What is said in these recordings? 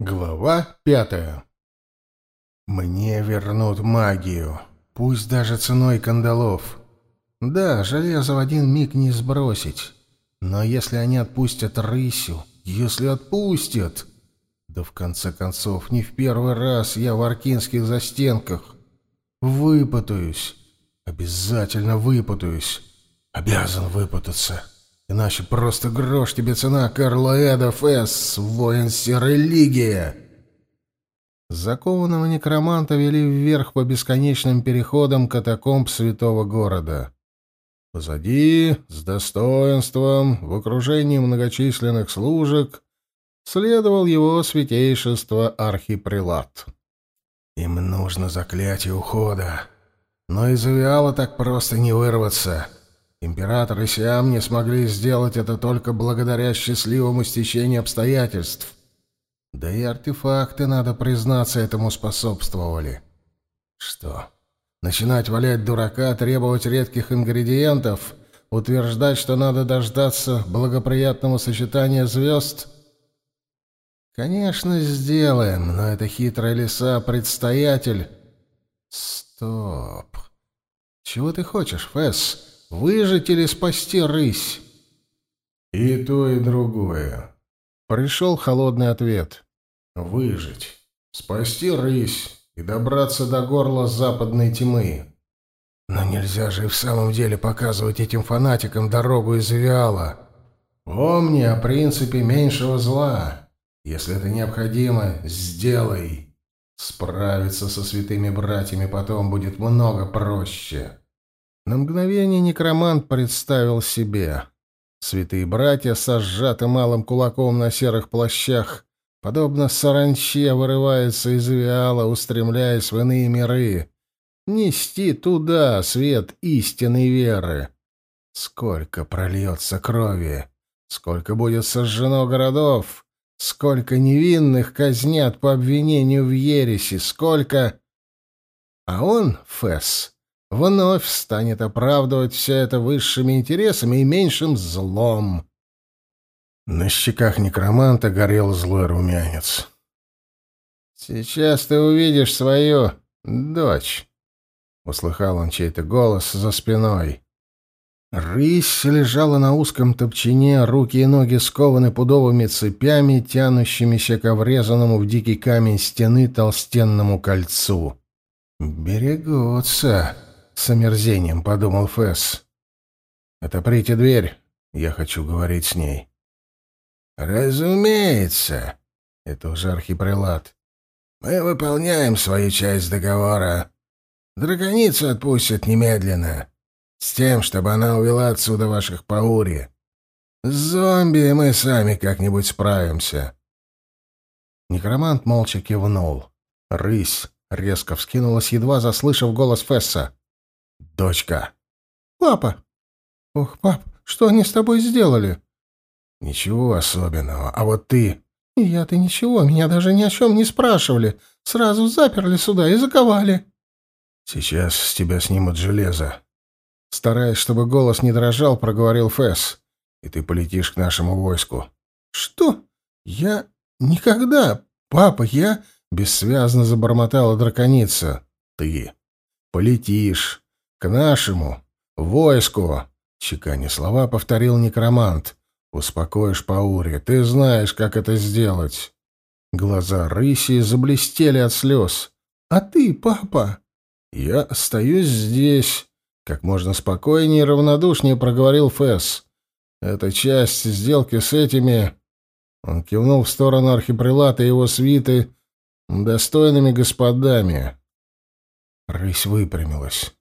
Глава пятая. Мне вернут магию, пусть даже ценой кандалов. Да, железо в один миг не сбросить. Но если они отпустят рысю, если отпустят... Да в конце концов, не в первый раз я в аркинских застенках. Выпутаюсь. Обязательно выпутаюсь. Обязан выпутаться. Иначе просто грош тебе цена, Карла Эдов С, воин Серой. Закованного некроманта вели вверх по бесконечным переходам катакомб святого города. Позади, с достоинством, в окружении многочисленных служек, следовал его святейшество архипрелат. Им нужно заклятие ухода, но из Авиала так просто не вырваться — Император и Сиам не смогли сделать это только благодаря счастливому стечению обстоятельств. Да и артефакты, надо признаться, этому способствовали. Что, начинать валять дурака, требовать редких ингредиентов, утверждать, что надо дождаться благоприятного сочетания звезд? Конечно, сделаем, но это хитрая лиса, предстоятель... Стоп. Чего ты хочешь, Фэс? Выжить или спасти рысь? И то, и другое. Пришел холодный ответ. Выжить. Спасти рысь и добраться до горла западной тьмы. Но нельзя же и в самом деле показывать этим фанатикам дорогу из Виала. Помни о принципе меньшего зла. Если это необходимо, сделай. Справиться со святыми братьями потом будет много проще. На мгновение некромант представил себе. Святые братья со сжатым малым кулаком на серых плащах, подобно саранче, вырываются из виала, устремляясь в иные миры. Нести туда свет истинной веры. Сколько прольется крови, сколько будет сожжено городов, сколько невинных казнят по обвинению в ереси, сколько... А он, Фесс, вновь станет оправдывать все это высшими интересами и меньшим злом. На щеках некроманта горел злой румянец. «Сейчас ты увидишь свою дочь», — услыхал он чей-то голос за спиной. Рысь лежала на узком топчине, руки и ноги скованы пудовыми цепями, тянущимися к врезанному в дикий камень стены толстенному кольцу. «Берегутся», с омерзением подумал Фэс. «Отоприте дверь. Я хочу говорить с ней». «Разумеется», — это уже архипрелат. «Мы выполняем свою часть договора. Драконицу отпустят немедленно, с тем, чтобы она увела отсюда ваших паури. С зомби мы сами как-нибудь справимся». Некромант молча кивнул. Рысь резко вскинулась, едва заслышав голос Фесса. «Дочка». «Папа». «Ох, пап, что они с тобой сделали?» «Ничего особенного. А вот ты...» «Я-то ничего, меня даже ни о чем не спрашивали. Сразу заперли сюда и заковали». «Сейчас с тебя снимут железо». Стараясь, чтобы голос не дрожал, проговорил Фэс. «И ты полетишь к нашему войску». «Что? Я... никогда... Папа, я...» Бессвязно забормотала драконица. «Ты полетишь. «К нашему! Войску!» — чеканя слова повторил некромант. «Успокоишь Паури, ты знаешь, как это сделать». Глаза рыси заблестели от слез. «А ты, папа?» «Я остаюсь здесь», — как можно спокойнее и равнодушнее проговорил Фэс. «Это часть сделки с этими...» Он кивнул в сторону архипрелата и его свиты достойными господами. Рысь выпрямилась.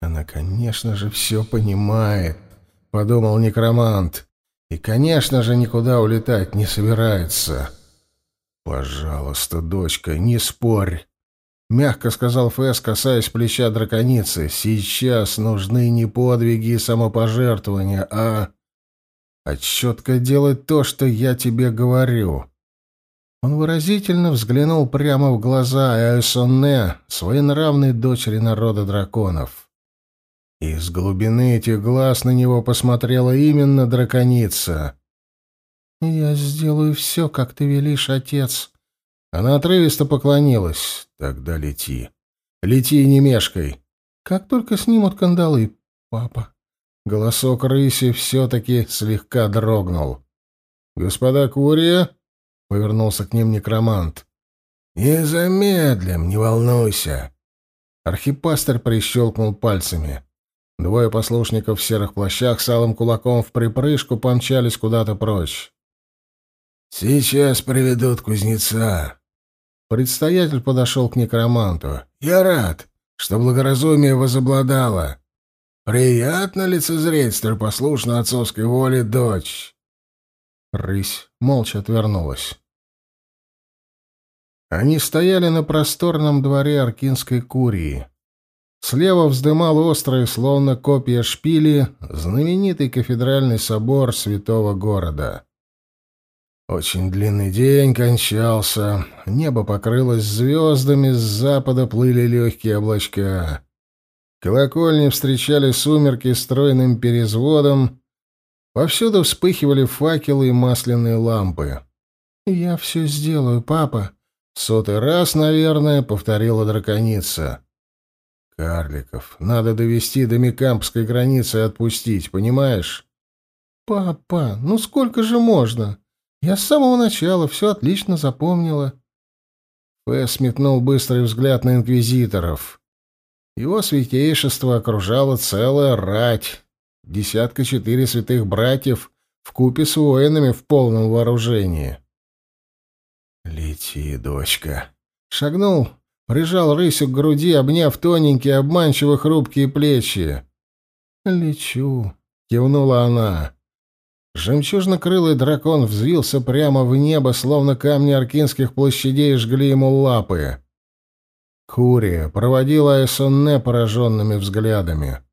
Она, конечно же, все понимает, — подумал некромант. И, конечно же, никуда улетать не собирается. «Пожалуйста, дочка, не спорь», — мягко сказал Фэс, касаясь плеча драконицы. «Сейчас нужны не подвиги и самопожертвования, а... а четко делать то, что я тебе говорю». Он выразительно взглянул прямо в глаза Эйсонне, своенравной дочери народа драконов. Из глубины этих глаз на него посмотрела именно драконица. «Я сделаю все, как ты велишь, отец», Она отрывисто поклонилась. «Тогда лети. Лети, не мешкай. Как только снимут кандалы, папа». Голосок рыси все-таки слегка дрогнул. «Господа Курия?» — повернулся к ним некромант. «Не замедлим, не волнуйся». Архипастырь прищелкнул пальцами. Двое послушников в серых плащах с алым кулаком в припрыжку помчались куда-то прочь. «Сейчас приведут кузнеца». Предстоятель подошел к некроманту. «Я рад, что благоразумие возобладало. Приятно лицезреть столь послушно отцовской воле дочь». Рысь молча отвернулась. Они стояли на просторном дворе Аркинской курии. Слева вздымал острые, словно копья шпили, знаменитый кафедральный собор святого города. Очень длинный день кончался, небо покрылось звездами, с запада плыли легкие облачка. Колокольни встречали сумерки стройным перезводом, повсюду вспыхивали факелы и масляные лампы. «Я все сделаю, папа», — сотый раз, наверное, повторила драконица. Карликов. Надо довести до Микампской границы и отпустить, понимаешь? Папа, ну сколько же можно? Я с самого начала все отлично запомнила. Фэс метнул быстрый взгляд на инквизиторов. Его святейшество окружало целая рать. Десятка четыре святых братьев в купе с воинами в полном вооружении. «Лети, дочка!» Шагнул прижал рысю к груди, обняв тоненькие, обманчиво хрупкие плечи. «Лечу», — кивнула она. Жемчужно-крылый дракон взвился прямо в небо, словно камни аркинских площадей жгли ему лапы. Курия проводила Эссонне пораженными взглядами.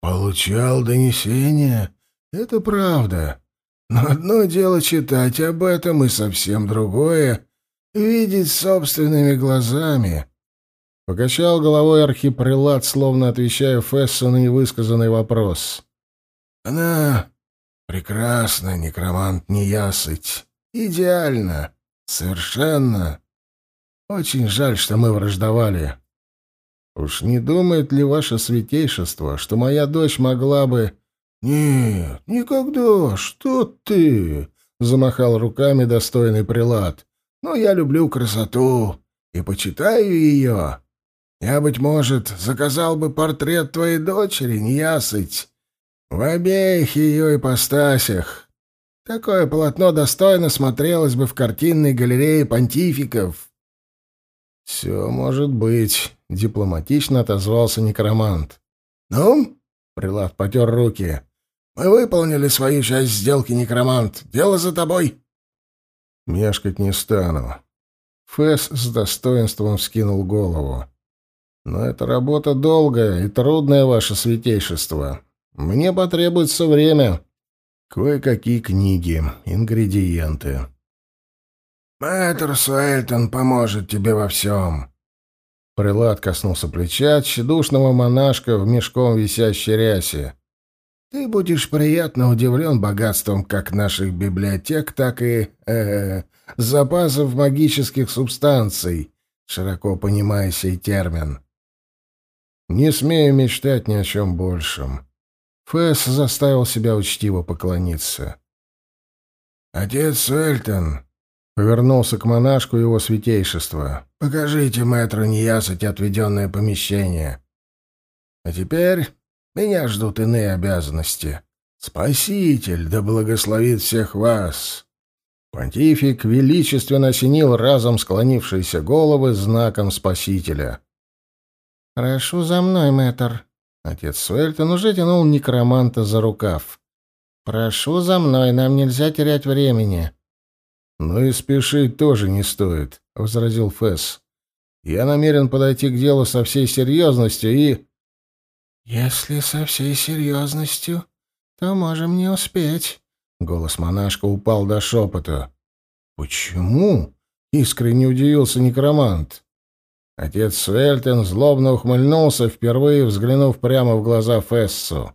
«Получал донесение? Это правда. Но одно дело читать об этом, и совсем другое видеть собственными глазами. Покачал головой архипрелат, словно отвечая Фессу на невысказанный вопрос. Она прекрасна, некромант неясыть. Идеально. Совершенно. Очень жаль, что мы враждовали. Уж не думает ли ваше святейшество, что моя дочь могла бы... Нет, никогда. Что ты? Замахал руками достойный прилад но я люблю красоту и почитаю ее. Я, быть может, заказал бы портрет твоей дочери, неясыть, в обеих ее ипостасях. Такое полотно достойно смотрелось бы в картинной галерее понтификов. «Все может быть», — дипломатично отозвался некромант. «Ну?» — Прилад потер руки. «Мы выполнили свою часть сделки, некромант. Дело за тобой». Мешкать не стану. Фэс с достоинством вскинул голову. Но эта работа долгая и трудная, ваше святейшество. Мне потребуется время. Кое-какие книги, ингредиенты. Мэтр Суэльтон поможет тебе во всем. Прилад коснулся плеча тщедушного монашка в мешком висящей рясе. Ты будешь приятно удивлен богатством как наших библиотек, так и э, запасов магических субстанций, широко понимая сей термин. Не смею мечтать ни о чем большем. Фэс заставил себя учтиво поклониться. «Отец Эльтон», — повернулся к монашку его святейшества, — «покажите мэтру неясыть отведенное помещение. А теперь меня ждут иные обязанности. Спаситель, да благословит всех вас!» Понтифик величественно осенил разом склонившиеся головы знаком Спасителя. «Прошу за мной, мэтр». Отец Суэльтон уже тянул некроманта за рукав. «Прошу за мной, нам нельзя терять времени». «Ну и спешить тоже не стоит», — возразил Фесс. «Я намерен подойти к делу со всей серьезностью и...» «Если со всей серьезностью, то можем не успеть». Голос монашка упал до шепота. «Почему?» — искренне удивился некромант. Отец Суэльтен злобно ухмыльнулся, впервые взглянув прямо в глаза Фессу.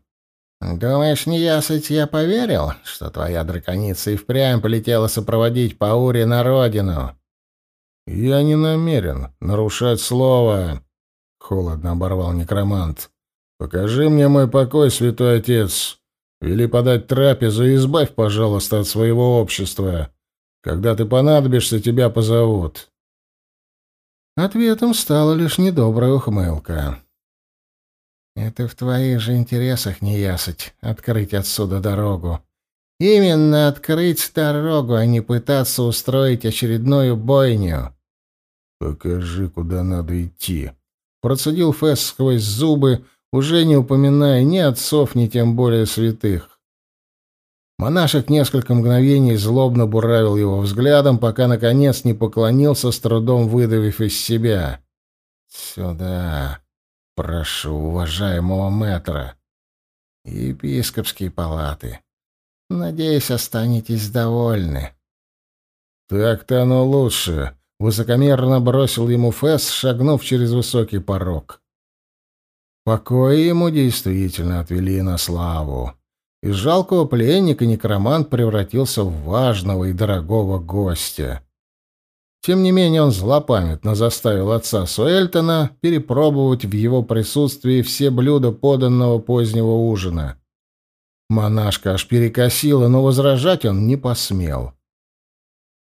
«Думаешь, неясыть я поверил, что твоя драконица и впрямь полетела сопроводить Паури на родину? «Я не намерен нарушать слово», — холодно оборвал некромант. «Покажи мне мой покой, святой отец. Вели подать трапезу и избавь, пожалуйста, от своего общества. Когда ты понадобишься, тебя позовут». Ответом стала лишь недобрая ухмылка. «Это в твоих же интересах, не ясать, открыть отсюда дорогу. Именно открыть дорогу, а не пытаться устроить очередную бойню». «Покажи, куда надо идти», — процедил Фесс сквозь зубы, уже не упоминая ни отцов, ни тем более святых. Монашек несколько мгновений злобно буравил его взглядом, пока, наконец, не поклонился, с трудом выдавив из себя. «Сюда, прошу, уважаемого мэтра, епископские палаты. Надеюсь, останетесь довольны». «Так-то оно лучше», — высокомерно бросил ему Фесс, шагнув через высокий порог. Покои ему действительно отвели на славу. Из жалкого пленника некромант превратился в важного и дорогого гостя. Тем не менее он злопамятно заставил отца Суэльтона перепробовать в его присутствии все блюда поданного позднего ужина. Монашка аж перекосила, но возражать он не посмел.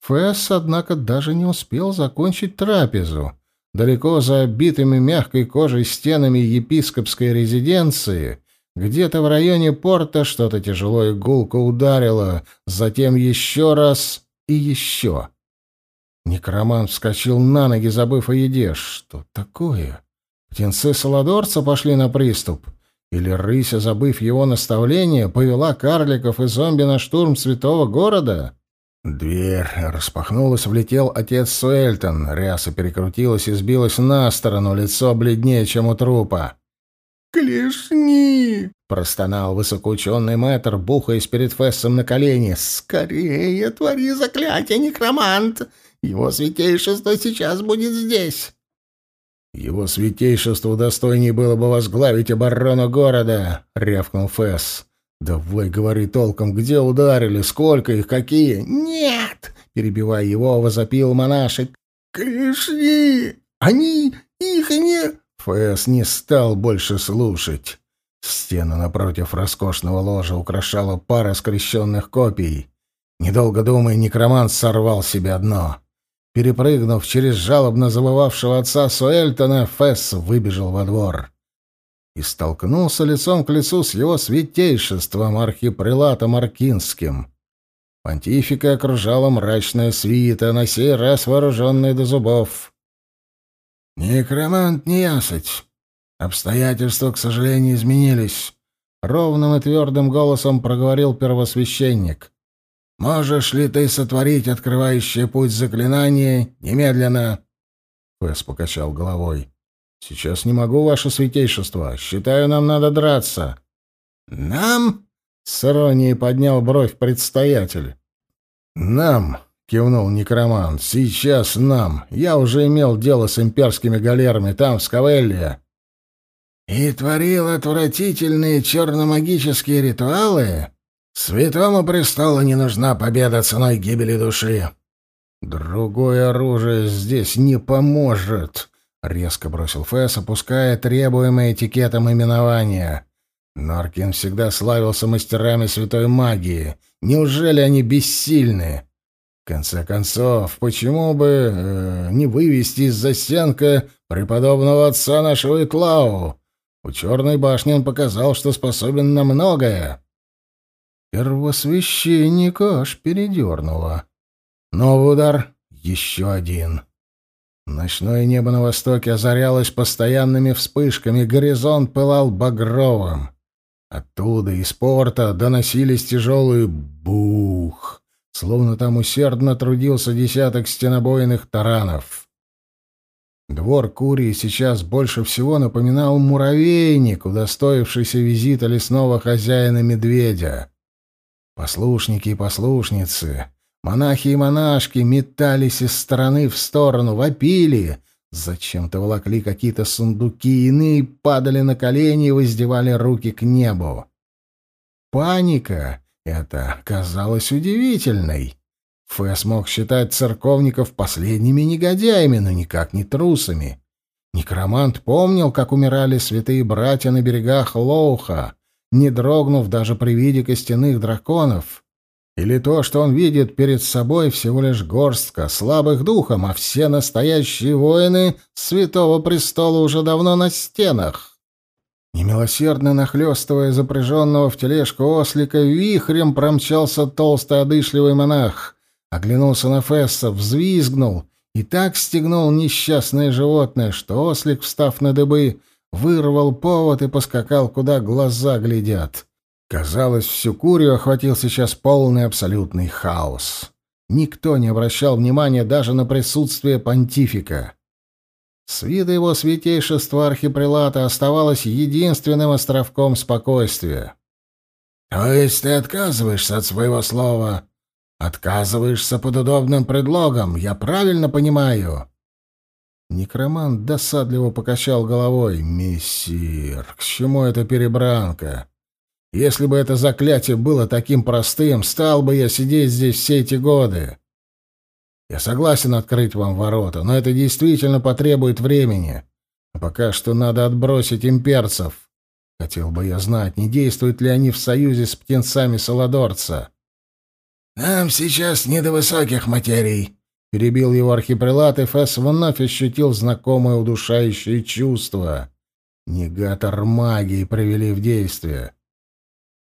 Фэс, однако, даже не успел закончить трапезу. Далеко за обитыми мягкой кожей стенами епископской резиденции где-то в районе порта что-то тяжело и гулко ударило, затем еще раз и еще. Некромант вскочил на ноги, забыв о еде. Что такое? Птенцы Саладорца пошли на приступ? Или рыся, забыв его наставление, повела карликов и зомби на штурм святого города? Дверь распахнулась, влетел отец Суэльтон. Ряса перекрутилась и сбилась на сторону, лицо бледнее, чем у трупа. «Клешни!» — простонал высокоученый мэтр, бухаясь перед Фессом на колени. «Скорее твори заклятие, некромант! Его святейшество сейчас будет здесь!» «Его святейшеству достойнее было бы возглавить оборону города!» — рявкнул Фесс. «Давай говори толком, где ударили, сколько их, какие?» «Нет!» — перебивая его, возопил монашек. «Клешни! Они их не...» Фэс не стал больше слушать. Стену напротив роскошного ложа украшала пара скрещенных копий. Недолго думая, некромант сорвал себе одно. Перепрыгнув через жалобно забывавшего отца Суэльтона, Фесс выбежал во двор. И столкнулся лицом к лицу с его святейшеством архипрелатом Аркинским. Понтифика окружала мрачная свита, на сей раз вооруженная до зубов. «Некромант не ясыть. Обстоятельства, к сожалению, изменились», — ровным и твердым голосом проговорил первосвященник. «Можешь ли ты сотворить открывающее путь заклинание немедленно?» Фэс покачал головой. «Сейчас не могу, ваше святейшество. Считаю, нам надо драться». «Нам?» — с иронией поднял бровь предстоятель. «Нам», кивнул некромант. Сейчас нам. Я уже имел дело с имперскими галерами там, в Скавелле. И творил отвратительные черномагические ритуалы? Святому престолу не нужна победа ценой гибели души. Другое оружие здесь не поможет, резко бросил Фэс, опуская требуемое этикетом именования. Наркин всегда славился мастерами святой магии. Неужели они бессильны? В конце концов, почему бы э, не вывести из застенка преподобного отца нашего Итлау? У Черной башни он показал, что способен на многое. Первосвященника аж передернуло. Новый удар, еще один. Ночное небо на востоке озарялось постоянными вспышками, горизонт пылал багровым. Оттуда, из порта, доносились тяжелые бух словно там усердно трудился десяток стенобойных таранов. Двор Курии сейчас больше всего напоминал муравейник, удостоившийся визита лесного хозяина-медведя. Послушники и послушницы, монахи и монашки метались из стороны в сторону, вопили, зачем-то волокли какие-то сундуки, иные падали на колени и воздевали руки к небу. Паника, это казалось удивительной. Фэс мог считать церковников последними негодяями, но никак не трусами. Некромант помнил, как умирали святые братья на берегах Лоуха, не дрогнув даже при виде костяных драконов. Или то, что он видит перед собой всего лишь горстка слабых духом, а все настоящие воины Святого Престола уже давно на стенах. Немилосердно нахлёстывая запряженного в тележку ослика, вихрем промчался толстый одышливый монах, оглянулся на Фесса, взвизгнул и так стегнул несчастное животное, что ослик, встав на дыбы, вырвал повод и поскакал, куда глаза глядят. Казалось, всю Курию охватил сейчас полный абсолютный хаос. Никто не обращал внимания даже на присутствие понтифика. С его святейшества архипрелата оставалось единственным островком спокойствия. «То есть ты отказываешься от своего слова?» Отказываешься под удобным предлогом, я правильно понимаю?» Некромант досадливо покачал головой. «Мессир, к чему эта перебранка? Если бы это заклятие было таким простым, стал бы я сидеть здесь все эти годы. Я согласен открыть вам ворота, но это действительно потребует времени. А пока что надо отбросить имперцев. Хотел бы я знать, не действуют ли они в союзе с птенцами Саладорца». «Нам сейчас не до высоких материй», — перебил его архипрелат, и Фесс вновь ощутил знакомое удушающее чувство. Негатор магии привели в действие.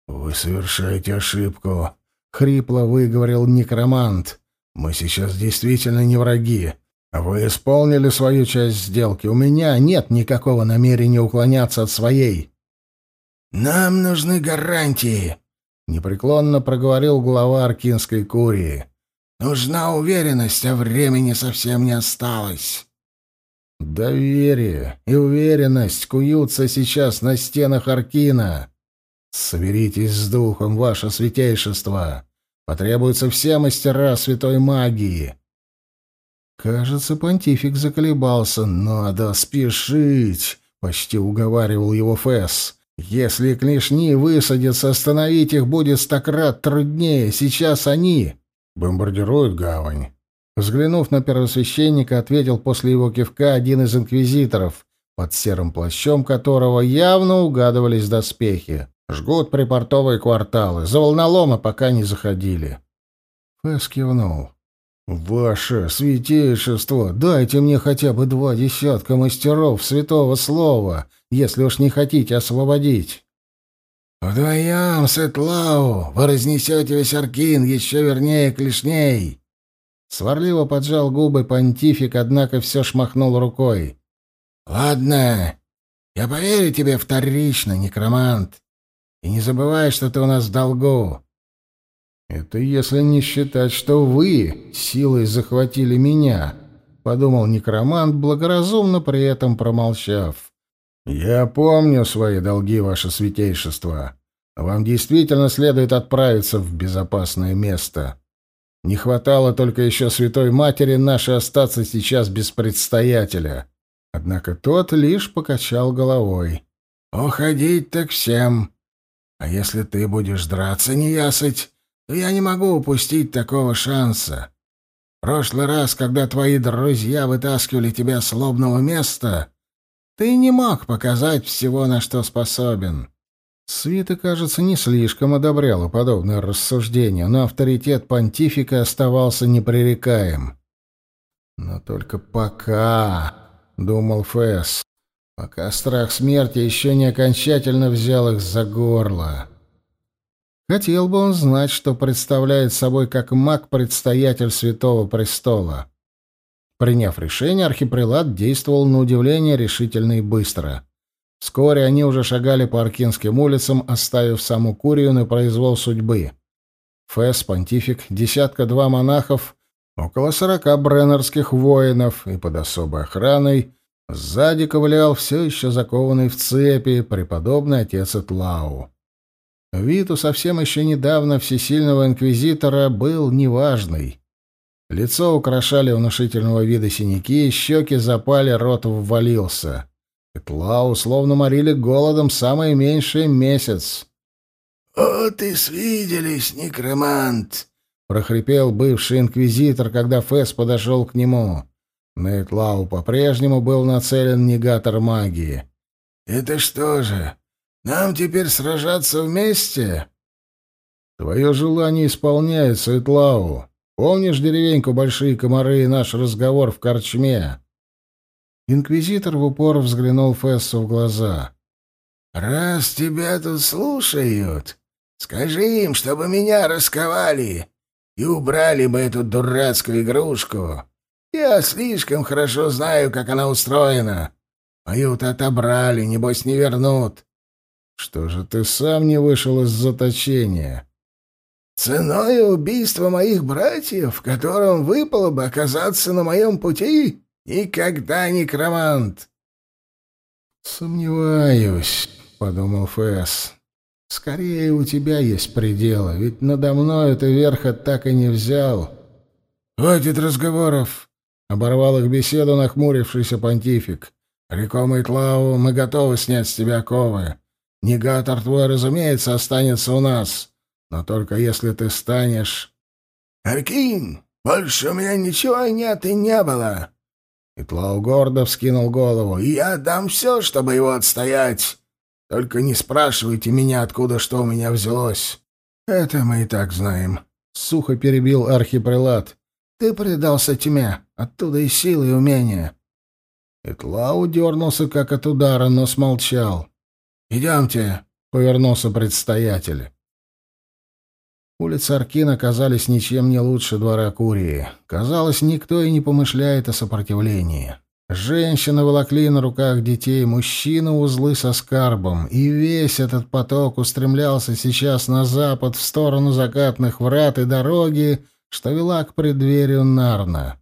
«Вы совершаете ошибку», — хрипло выговорил некромант. «Мы сейчас действительно не враги. Вы исполнили свою часть сделки. У меня нет никакого намерения уклоняться от своей». «Нам нужны гарантии», — непреклонно проговорил глава Аркинской курии. «Нужна уверенность, а времени совсем не осталось». «Доверие и уверенность куются сейчас на стенах Аркина. Соберитесь с духом, ваше святейшество. Потребуются все мастера святой магии». Кажется, понтифик заколебался. «Надо спешить!» — почти уговаривал его Фесс. Если клешни высадятся, остановить их будет стократ труднее. Сейчас они бомбардируют гавань. Взглянув на первосвященника, ответил после его кивка один из инквизиторов, под серым плащом которого явно угадывались доспехи. Жгут припортовые кварталы. За волнолома пока не заходили. Фэс кивнул. «Ваше святейшество, дайте мне хотя бы два десятка мастеров святого слова, если уж не хотите освободить». «Вдвоем, Сетлау, вы разнесете весь Аркин, еще вернее клешней!» Сварливо поджал губы понтифик, однако все шмахнул рукой. «Ладно, я поверю тебе вторично, некромант. И не забывай, что ты у нас в долгу. «Это если не считать, что вы силой захватили меня», — подумал некромант, благоразумно при этом промолчав. «Я помню свои долги, ваше святейшество. Вам действительно следует отправиться в безопасное место. Не хватало только еще святой матери нашей остаться сейчас без предстоятеля». Однако тот лишь покачал головой. «Уходить так всем. А если ты будешь драться, неясыть, то я не могу упустить такого шанса. Прошлый раз, когда твои друзья вытаскивали тебя с лобного места, ты не мог показать всего, на что способен». Свита, кажется, не слишком одобряла подобное рассуждение, но авторитет понтифика оставался непререкаем. «Но только пока», — думал Фэс, — «пока страх смерти еще не окончательно взял их за горло». Хотел бы он знать, что представляет собой как маг-предстоятель Святого Престола. Приняв решение, архипрелат действовал на удивление решительно и быстро. Вскоре они уже шагали по Аркинским улицам, оставив саму Курию на произвол судьбы. Фэс, понтифик, десятка-два монахов, около сорока бреннерских воинов и под особой охраной сзади ковылял все еще закованный в цепи преподобный отец Этлау. Вид у совсем еще недавно всесильного инквизитора был неважный. Лицо украшали внушительного вида синяки, щеки запали, рот ввалился. Петла словно морили голодом самое меньшее месяц. «Вот и свиделись, некромант!» — прохрипел бывший инквизитор, когда Фэс подошел к нему. Нейтлау по-прежнему был нацелен негатор магии. «Это что же, нам теперь сражаться вместе?» «Твое желание исполняется, Этлау. Помнишь деревеньку Большие Комары и наш разговор в корчме?» Инквизитор в упор взглянул Фессу в глаза. «Раз тебя тут слушают, скажи им, чтобы меня расковали и убрали бы эту дурацкую игрушку. Я слишком хорошо знаю, как она устроена. Мою-то отобрали, небось, не вернут». «Что же ты сам не вышел из заточения?» «Ценой убийства моих братьев, которым выпало бы оказаться на моем пути?» Никогда некромант. Сомневаюсь, подумал Фэс. Скорее у тебя есть пределы, ведь надо мной ты верха так и не взял. Хватит разговоров, оборвал их беседу нахмурившийся понтифик. Реком Итлау, мы готовы снять с тебя ковы. Негатор твой, разумеется, останется у нас, но только если ты станешь... Аркин, больше у меня ничего нет и не было. Итлау гордо вскинул голову. «Я дам все, чтобы его отстоять. Только не спрашивайте меня, откуда что у меня взялось. Это мы и так знаем». Сухо перебил архипрелат. «Ты предался тьме. Оттуда и силы, и умения». Итлау дернулся, как от удара, но смолчал. «Идемте», — повернулся предстоятель. Улицы Аркина казались ничем не лучше двора Курии. Казалось, никто и не помышляет о сопротивлении. Женщины волокли на руках детей, мужчины узлы со скарбом, и весь этот поток устремлялся сейчас на запад, в сторону закатных врат и дороги, что вела к преддверию Нарна.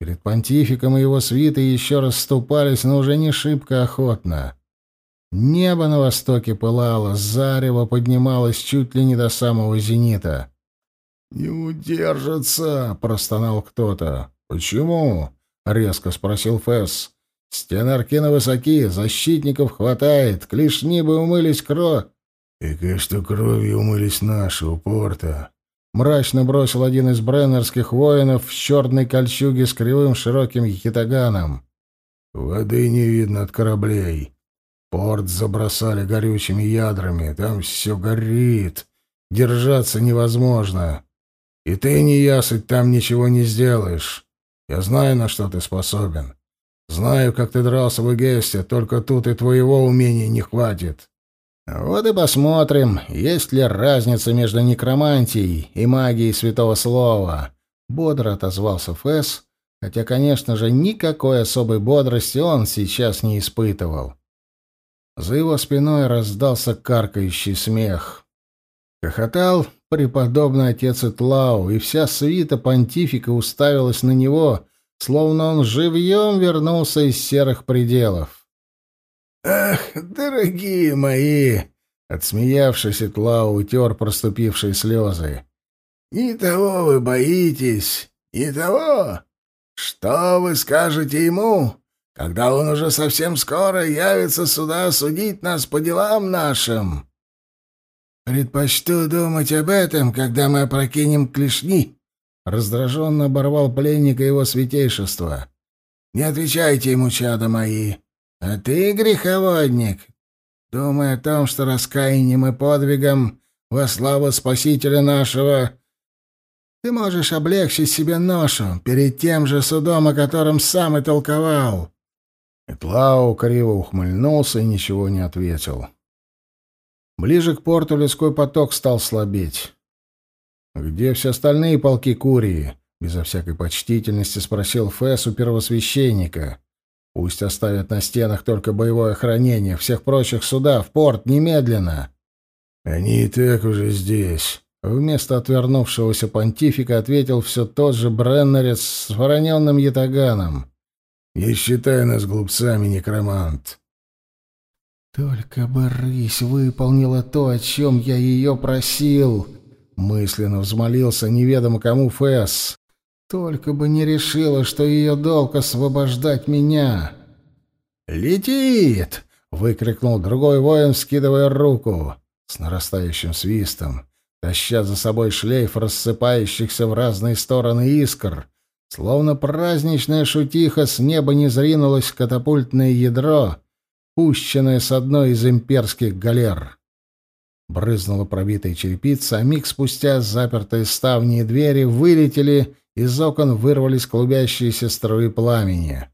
Перед понтификом и его свитой еще расступались, но уже не шибко охотно. Небо на востоке пылало, зарево поднималось чуть ли не до самого зенита. «Не удержится!» — простонал кто-то. «Почему?» — резко спросил Фесс. «Стены Аркена высоки, защитников хватает, клешни бы умылись кро...» «И что кровью умылись наши у порта!» Мрачно бросил один из бреннерских воинов в черной кольчуге с кривым широким хитаганом. «Воды не видно от кораблей. Порт забросали горючими ядрами, там все горит. Держаться невозможно. И ты, не ясыть, там ничего не сделаешь. Я знаю, на что ты способен. Знаю, как ты дрался в Эгесте, только тут и твоего умения не хватит. Вот и посмотрим, есть ли разница между некромантией и магией Святого Слова. Бодро отозвался Фэс, хотя, конечно же, никакой особой бодрости он сейчас не испытывал. За его спиной раздался каркающий смех. Хохотал преподобный отец Итлау, и вся свита понтифика уставилась на него, словно он живьем вернулся из серых пределов. «Ах, дорогие мои!» — отсмеявшись, Итлау утер проступившие слезы. «Не того вы боитесь, не того. Что вы скажете ему, когда он уже совсем скоро явится сюда судить нас по делам нашим. Предпочту думать об этом, когда мы опрокинем клешни, раздраженно оборвал пленника его святейшество. Не отвечайте ему, чада мои. А ты, греховодник, думай о том, что раскаянием и подвигом во славу Спасителя нашего ты можешь облегчить себе ношу перед тем же судом, о котором сам и толковал. Этлау криво ухмыльнулся и ничего не ответил. Ближе к порту людской поток стал слабеть. «Где все остальные полки Курии?» — безо всякой почтительности спросил Фэс у первосвященника. «Пусть оставят на стенах только боевое охранение, всех прочих суда в порт немедленно!» «Они и так уже здесь!» Вместо отвернувшегося понтифика ответил все тот же Бреннерец с вороненным ятаганом. Не считай нас глупцами, некромант. Только бы рысь выполнила то, о чем я ее просил, мысленно взмолился неведомо кому Фэс. Только бы не решила, что ее долг освобождать меня. «Летит!» — выкрикнул другой воин, скидывая руку. С нарастающим свистом таща за собой шлейф рассыпающихся в разные стороны искр, словно праздничная шутиха с неба не зринулось катапультное ядро, пущенное с одной из имперских галер. Брызнула пробитая черепица, а миг спустя запертые ставни и двери вылетели, из окон вырвались клубящиеся струи пламени.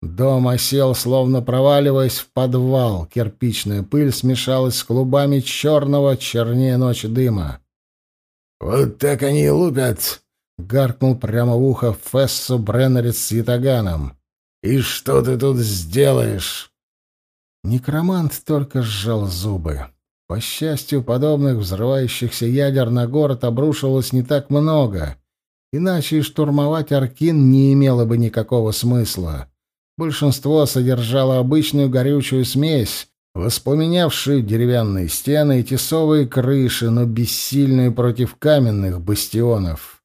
Дом осел, словно проваливаясь в подвал. Кирпичная пыль смешалась с клубами черного, чернее ночи дыма. «Вот так они и лупят!» — гаркнул прямо в ухо Фессу Бреннерец с ятаганом. «И что ты тут сделаешь?» Некромант только сжал зубы. По счастью, подобных взрывающихся ядер на город обрушилось не так много, иначе и штурмовать Аркин не имело бы никакого смысла. Большинство содержало обычную горючую смесь, воспламенявшую деревянные стены и тесовые крыши, но бессильную против каменных бастионов.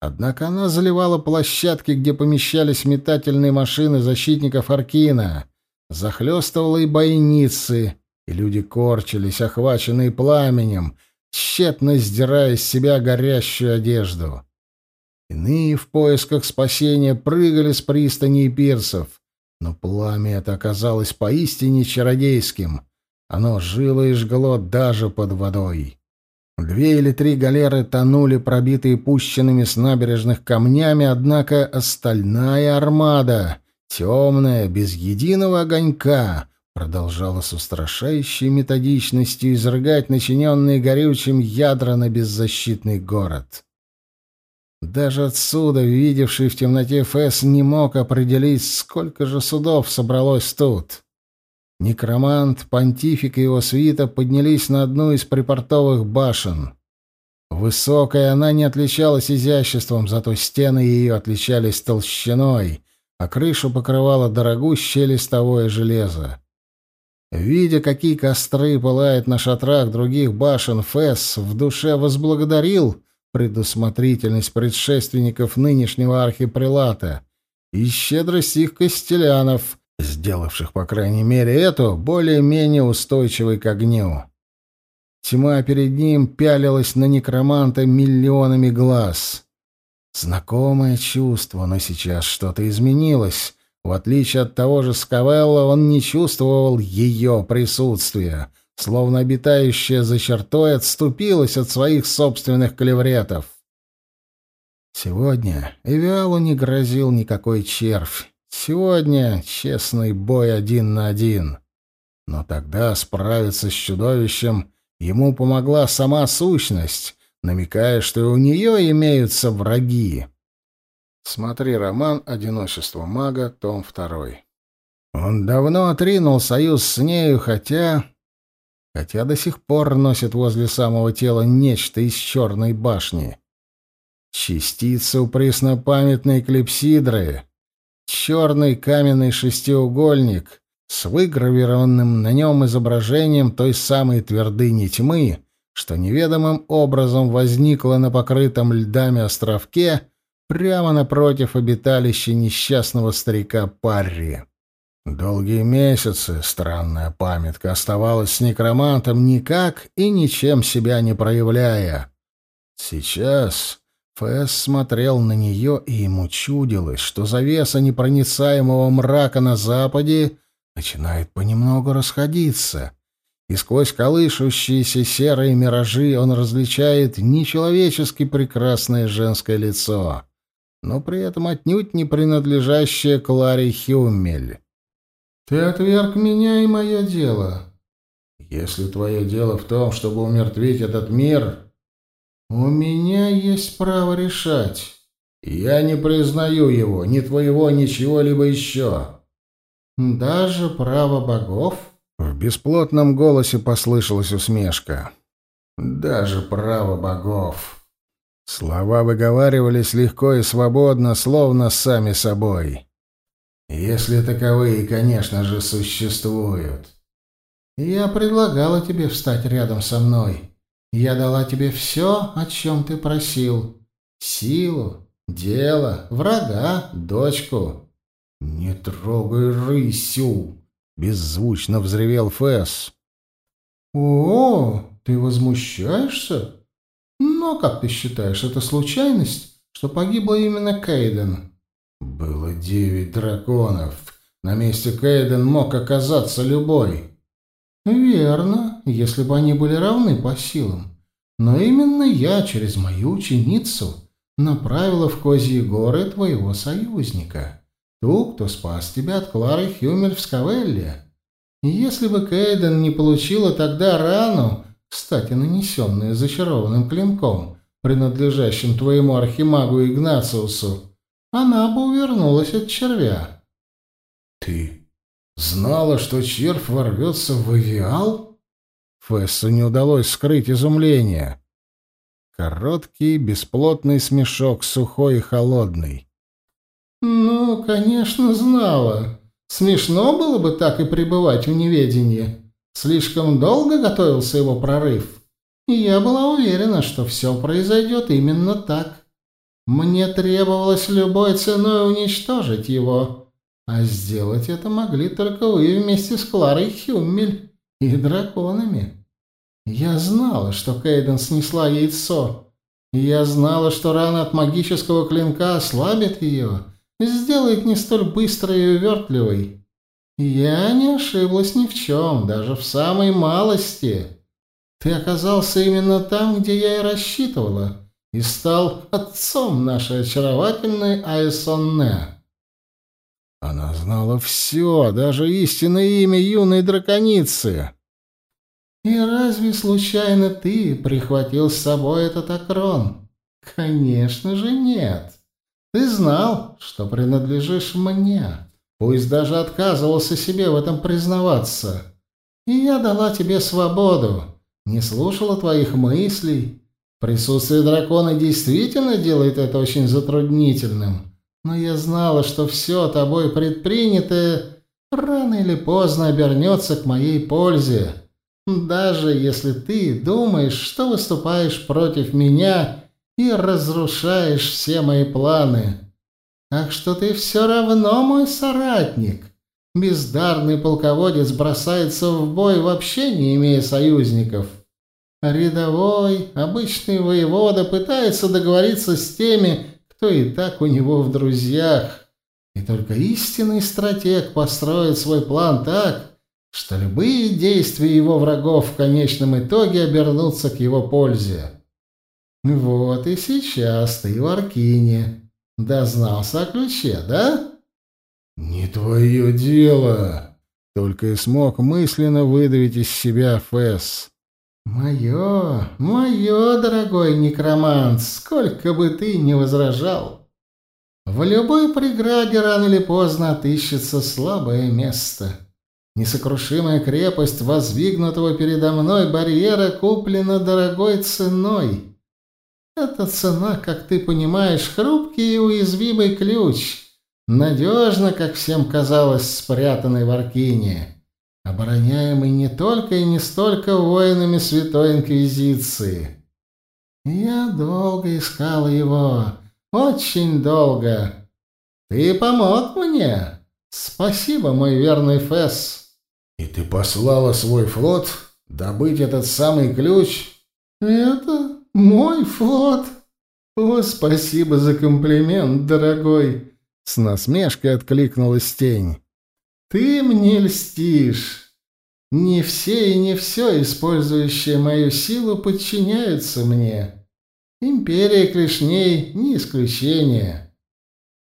Однако она заливала площадки, где помещались метательные машины защитников Аркина, захлестывала и бойницы, и люди корчились, охваченные пламенем, тщетно сдирая с себя горящую одежду. Иные в поисках спасения прыгали с пристани и пирсов, но пламя это оказалось поистине чародейским. Оно жило и жгло даже под водой. Две или три галеры тонули, пробитые пущенными с набережных камнями, однако остальная армада, темная, без единого огонька, продолжала с устрашающей методичностью изрыгать начиненные горючим ядра на беззащитный город. Даже отсюда, видевший в темноте Фэс, не мог определить, сколько же судов собралось тут. Некромант, понтифик и его свита поднялись на одну из припортовых башен. Высокая она не отличалась изяществом, зато стены ее отличались толщиной, а крышу покрывало дорогущее листовое железо. Видя, какие костры пылают на шатрах других башен, Фэс в душе возблагодарил предусмотрительность предшественников нынешнего архипрелата и щедрость их костелянов, сделавших, по крайней мере, эту более-менее устойчивой к огню. Тьма перед ним пялилась на некроманта миллионами глаз. Знакомое чувство, но сейчас что-то изменилось. В отличие от того же Скавелла, он не чувствовал ее присутствия, словно обитающая за чертой отступилась от своих собственных клевретов. Сегодня Эвиалу не грозил никакой червь. Сегодня честный бой один на один. Но тогда справиться с чудовищем ему помогла сама сущность, намекая, что у нее имеются враги. Смотри роман «Одиночество мага», том 2. Он давно отринул союз с нею, хотя хотя до сих пор носит возле самого тела нечто из черной башни. Частица у преснопамятной клипсидры, черный каменный шестиугольник с выгравированным на нем изображением той самой твердыни тьмы, что неведомым образом возникла на покрытом льдами островке прямо напротив обиталища несчастного старика Парри. Долгие месяцы странная памятка оставалась с некромантом никак и ничем себя не проявляя. Сейчас Фэс смотрел на нее, и ему чудилось, что завеса непроницаемого мрака на западе начинает понемногу расходиться, и сквозь колышущиеся серые миражи он различает нечеловечески прекрасное женское лицо, но при этом отнюдь не принадлежащее Кларе Хюммель. Ты отверг меня и мое дело. Если твое дело в том, чтобы умертвить этот мир, у меня есть право решать. Я не признаю его, ни твоего, ни чего-либо еще. Даже право богов? В бесплотном голосе послышалась усмешка. Даже право богов. Слова выговаривались легко и свободно, словно сами собой. Если таковые, конечно же, существуют. Я предлагала тебе встать рядом со мной. Я дала тебе все, о чем ты просил. Силу, дело, врага, дочку. Не трогай рысю, беззвучно взревел Фэс. О, ты возмущаешься? Но, как ты считаешь, это случайность, что погибла именно Кейден? Было девять драконов. На месте Кейден мог оказаться любой. Верно, если бы они были равны по силам. Но именно я через мою ученицу направила в Козьи горы твоего союзника, ту, кто спас тебя от Клары Хюмель в Скавелле. Если бы Кейден не получила тогда рану, кстати, нанесенную зачарованным клинком, принадлежащим твоему архимагу Игнациусу, она бы увернулась от червя. Ты знала, что червь ворвется в авиал? Фессу не удалось скрыть изумление. Короткий, бесплотный смешок, сухой и холодный. «Ну, конечно, знала. Смешно было бы так и пребывать в неведении. Слишком долго готовился его прорыв, и я была уверена, что все произойдет именно так. Мне требовалось любой ценой уничтожить его, а сделать это могли только вы вместе с Кларой Хюммель и драконами». Я знала, что Кейден снесла яйцо. Я знала, что рана от магического клинка ослабит ее, сделает не столь быстрой и увертливой. Я не ошиблась ни в чем, даже в самой малости. Ты оказался именно там, где я и рассчитывала, и стал отцом нашей очаровательной Айсонне. Она знала все, даже истинное имя юной драконицы. «И разве случайно ты прихватил с собой этот окрон?» «Конечно же нет. Ты знал, что принадлежишь мне, пусть даже отказывался себе в этом признаваться. И я дала тебе свободу, не слушала твоих мыслей. Присутствие дракона действительно делает это очень затруднительным, но я знала, что все тобой предпринятое рано или поздно обернется к моей пользе». Даже если ты думаешь, что выступаешь против меня и разрушаешь все мои планы. Так что ты все равно мой соратник. Бездарный полководец бросается в бой, вообще не имея союзников. Рядовой, обычный воевода пытается договориться с теми, кто и так у него в друзьях. И только истинный стратег построит свой план так, что любые действия его врагов в конечном итоге обернутся к его пользе. Вот и сейчас ты в Аркине. Дознался о ключе, да? Не твое дело. Только и смог мысленно выдавить из себя Фэс. Мое, мое, дорогой некромант, сколько бы ты ни возражал. В любой преграде рано или поздно отыщется слабое место. Несокрушимая крепость воздвигнутого передо мной барьера куплена дорогой ценой. Эта цена, как ты понимаешь, хрупкий и уязвимый ключ, надежно, как всем казалось, спрятанный в Аркине, обороняемый не только и не столько воинами Святой Инквизиции. Я долго искал его, очень долго. Ты помог мне. Спасибо, мой верный Фесс. «И ты послала свой флот добыть этот самый ключ?» «Это мой флот?» «О, спасибо за комплимент, дорогой!» С насмешкой откликнулась тень. «Ты мне льстишь. Не все и не все, использующие мою силу, подчиняются мне. Империя клешней — не исключение».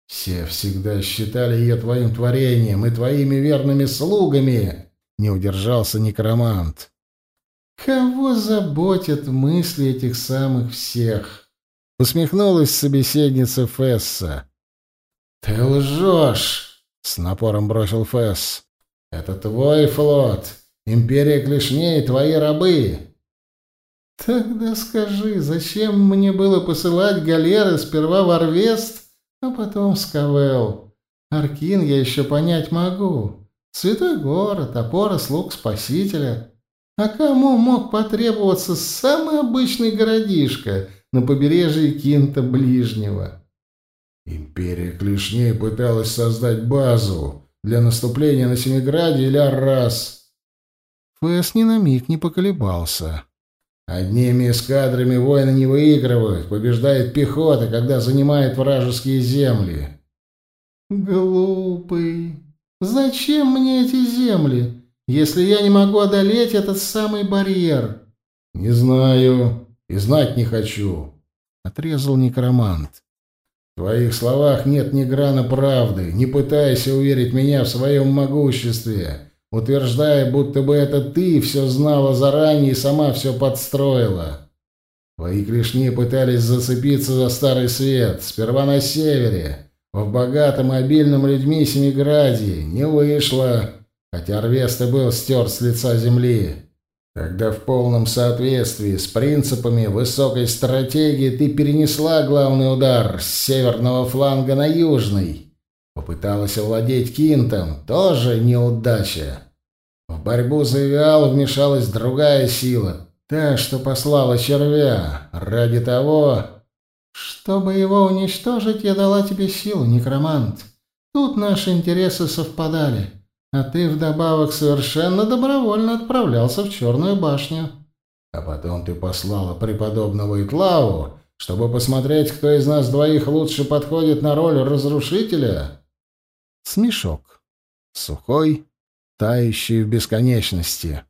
«Все всегда считали ее твоим творением и твоими верными слугами», не удержался некромант. Кого заботят мысли этих самых всех? Усмехнулась собеседница Фесса. Ты лжешь, с напором бросил Фесс. Это твой флот. Империя клешней, твои рабы. Тогда скажи, зачем мне было посылать галеры сперва в Арвест, а потом в Скавел? Аркин я еще понять могу. Святой город, опора слуг Спасителя. А кому мог потребоваться самый обычный городишко на побережье Кинта Ближнего? Империя Клешней пыталась создать базу для наступления на Семиграде или Аррас. Фэс ни на миг не поколебался. Одними эскадрами войны не выигрывают, побеждает пехота, когда занимает вражеские земли. Глупый. Зачем мне эти земли, если я не могу одолеть этот самый барьер? Не знаю и знать не хочу, отрезал некромант. В твоих словах нет ни грана правды. Не пытайся уверить меня в своем могуществе, утверждая, будто бы это ты все знала заранее и сама все подстроила. Твои клешни пытались зацепиться за старый свет, сперва на севере, в богатом и обильном людьми Семиграде. Не вышло, хотя Арвеста был стерт с лица земли. Тогда в полном соответствии с принципами высокой стратегии ты перенесла главный удар с северного фланга на южный. Попыталась овладеть Кинтом, тоже неудача. В борьбу за Виал вмешалась другая сила, та, что послала червя, ради того, чтобы его уничтожить, я дала тебе силу, некромант. Тут наши интересы совпадали. А ты вдобавок совершенно добровольно отправлялся в Черную башню. А потом ты послала преподобного Итлаву, чтобы посмотреть, кто из нас двоих лучше подходит на роль разрушителя. Смешок. Сухой, тающий в бесконечности.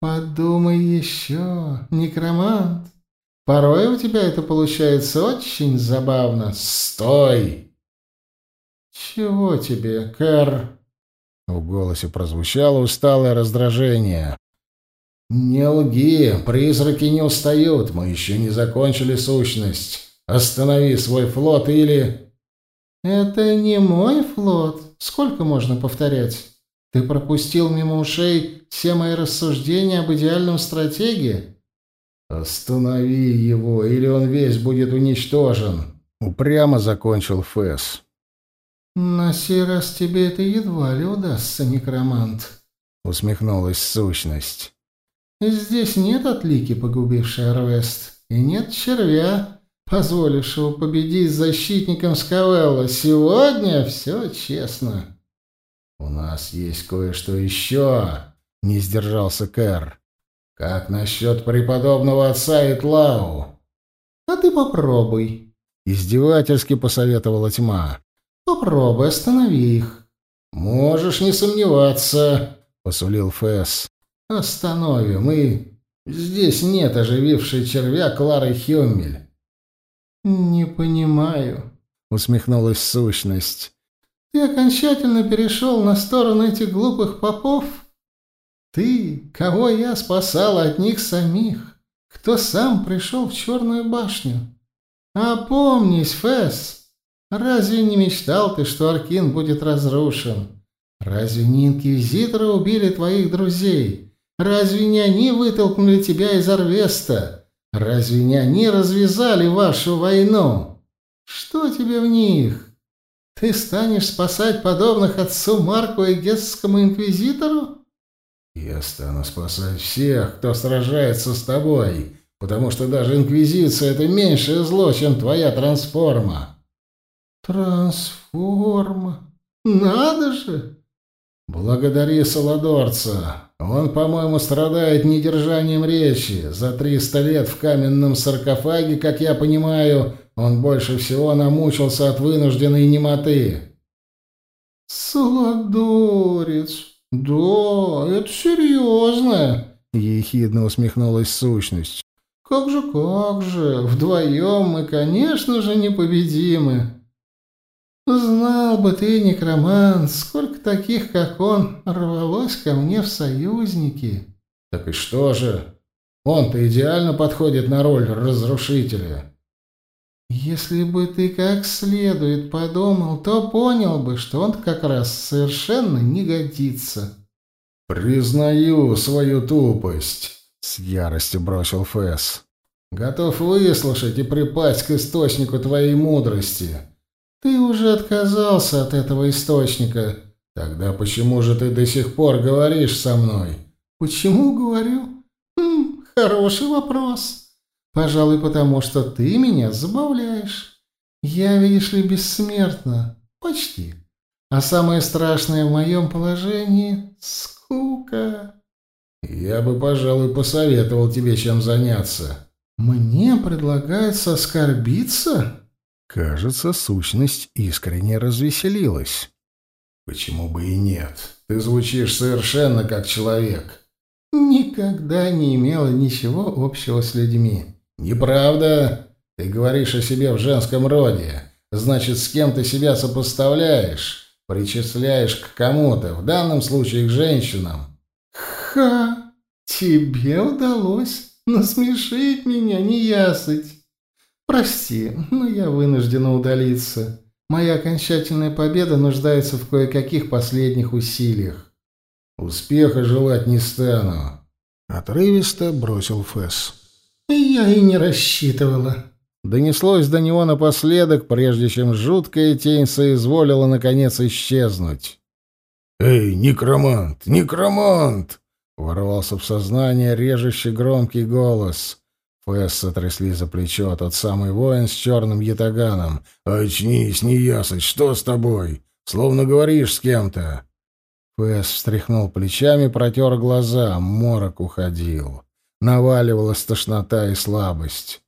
Подумай еще, некромант. Порой у тебя это получается очень забавно. Стой! Чего тебе, Кэр? В голосе прозвучало усталое раздражение. «Не лги, призраки не устают, мы еще не закончили сущность. Останови свой флот или...» «Это не мой флот. Сколько можно повторять? Ты пропустил мимо ушей все мои рассуждения об идеальном стратегии?» «Останови его, или он весь будет уничтожен», — упрямо закончил Фэс. «На сей раз тебе это едва ли удастся, некромант», — усмехнулась сущность. «Здесь нет отлики, погубившей Арвест, и нет червя, позволившего победить защитникам Скавелла. Сегодня все честно». «У нас есть кое-что еще», — не сдержался Кэр. «Как насчет преподобного отца Итлау?» «А ты попробуй», — издевательски посоветовала тьма. Попробуй останови их. Можешь не сомневаться, посулил Фэс. Остановим и здесь нет оживившей червя Клары Хюммель. Не понимаю, усмехнулась сущность. Ты окончательно перешел на сторону этих глупых попов? Ты, кого я спасал от них самих, кто сам пришел в Черную башню. Опомнись, Фэс, Разве не мечтал ты, что Аркин будет разрушен? Разве не инквизиторы убили твоих друзей? Разве не они вытолкнули тебя из Арвеста? Разве не они развязали вашу войну? Что тебе в них? Ты станешь спасать подобных отцу Марку и Гесскому инквизитору? Я стану спасать всех, кто сражается с тобой, потому что даже инквизиция — это меньшее зло, чем твоя трансформа. Трансформа. Надо же! Благодари Солодорца. Он, по-моему, страдает недержанием речи. За триста лет в каменном саркофаге, как я понимаю, он больше всего намучился от вынужденной немоты. Солодорец. Да, это серьезно. Ехидно усмехнулась сущность. Как же, как же, вдвоем мы, конечно же, непобедимы. Знал бы ты, некромант, сколько таких, как он, рвалось ко мне в союзники. Так и что же? Он-то идеально подходит на роль разрушителя. Если бы ты как следует подумал, то понял бы, что он как раз совершенно не годится. Признаю свою тупость, с яростью бросил Фэс. Готов выслушать и припасть к источнику твоей мудрости. Ты уже отказался от этого источника. Тогда почему же ты до сих пор говоришь со мной? Почему говорю? Хм, хороший вопрос. Пожалуй, потому что ты меня забавляешь. Я, видишь ли, бессмертна. Почти. А самое страшное в моем положении — скука. Я бы, пожалуй, посоветовал тебе чем заняться. Мне предлагается оскорбиться? Кажется, сущность искренне развеселилась. Почему бы и нет? Ты звучишь совершенно как человек. Никогда не имела ничего общего с людьми. Неправда. Ты говоришь о себе в женском роде. Значит, с кем ты себя сопоставляешь? Причисляешь к кому-то, в данном случае к женщинам. Ха! Тебе удалось насмешить меня, неясыть. Прости, но я вынуждена удалиться. Моя окончательная победа нуждается в кое-каких последних усилиях. Успеха желать не стану. Отрывисто бросил Фэс. Я и не рассчитывала. Донеслось до него напоследок, прежде чем жуткая тень соизволила наконец исчезнуть. «Эй, некромант! Некромант!» — ворвался в сознание режущий громкий голос. Фэс сотрясли за плечо тот самый воин с черным ятаганом. «Очнись, неясыть, что с тобой? Словно говоришь с кем-то». Фэс встряхнул плечами, протер глаза, морок уходил. Наваливалась тошнота и слабость.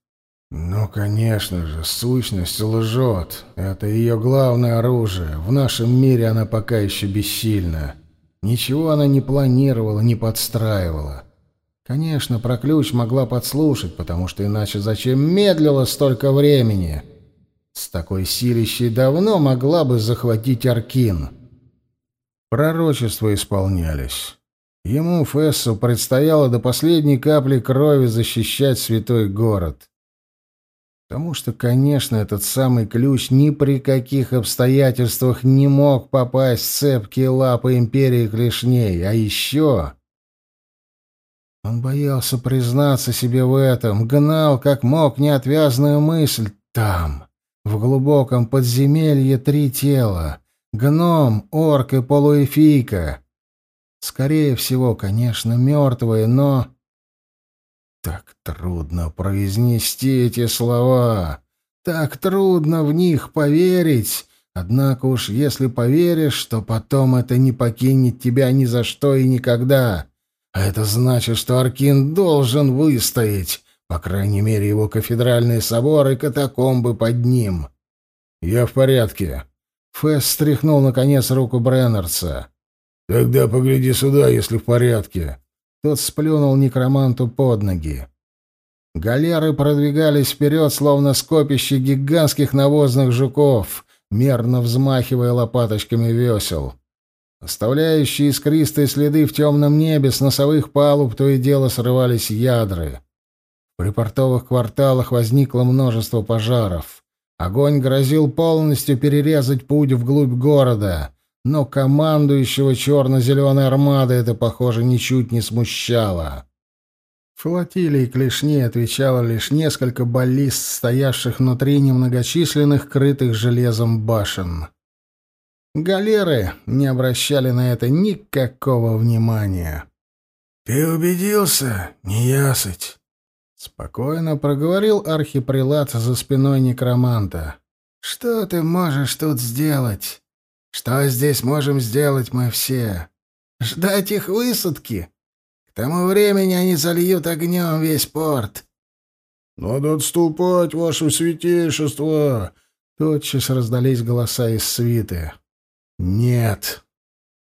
«Ну, конечно же, сущность лжет. Это ее главное оружие. В нашем мире она пока еще бессильна. Ничего она не планировала, не подстраивала. Конечно, про ключ могла подслушать, потому что иначе зачем медлила столько времени? С такой силищей давно могла бы захватить Аркин». Пророчества исполнялись. Ему, Фессу, предстояло до последней капли крови защищать святой город. Потому что, конечно, этот самый ключ ни при каких обстоятельствах не мог попасть в цепкие лапы империи клешней. А еще... Он боялся признаться себе в этом, гнал как мог неотвязную мысль. Там, в глубоком подземелье, три тела. Гном, орк и полуэфийка. Скорее всего, конечно, мертвые, но... Так трудно произнести эти слова, так трудно в них поверить. Однако уж если поверишь, то потом это не покинет тебя ни за что и никогда. А это значит, что Аркин должен выстоять, по крайней мере, его кафедральный собор и катакомбы под ним. «Я в порядке». Фэс стряхнул, наконец, руку Бреннерса. «Тогда погляди сюда, если в порядке». Тот сплюнул некроманту под ноги. Галеры продвигались вперед, словно скопище гигантских навозных жуков, мерно взмахивая лопаточками весел. Оставляющие искристые следы в темном небе с носовых палуб то и дело срывались ядры. В припортовых кварталах возникло множество пожаров. Огонь грозил полностью перерезать путь вглубь города, но командующего черно-зеленой армады это, похоже, ничуть не смущало. Флотилии клешни отвечало лишь несколько баллист, стоявших внутри немногочисленных крытых железом башен. Галеры не обращали на это никакого внимания. «Ты убедился, неясыть?» — спокойно проговорил архипрелат за спиной некроманта. «Что ты можешь тут сделать? Что здесь можем сделать мы все? Ждать их высадки? К тому времени они зальют огнем весь порт». «Надо отступать, ваше святейшество!» Тотчас раздались голоса из свиты. «Нет!»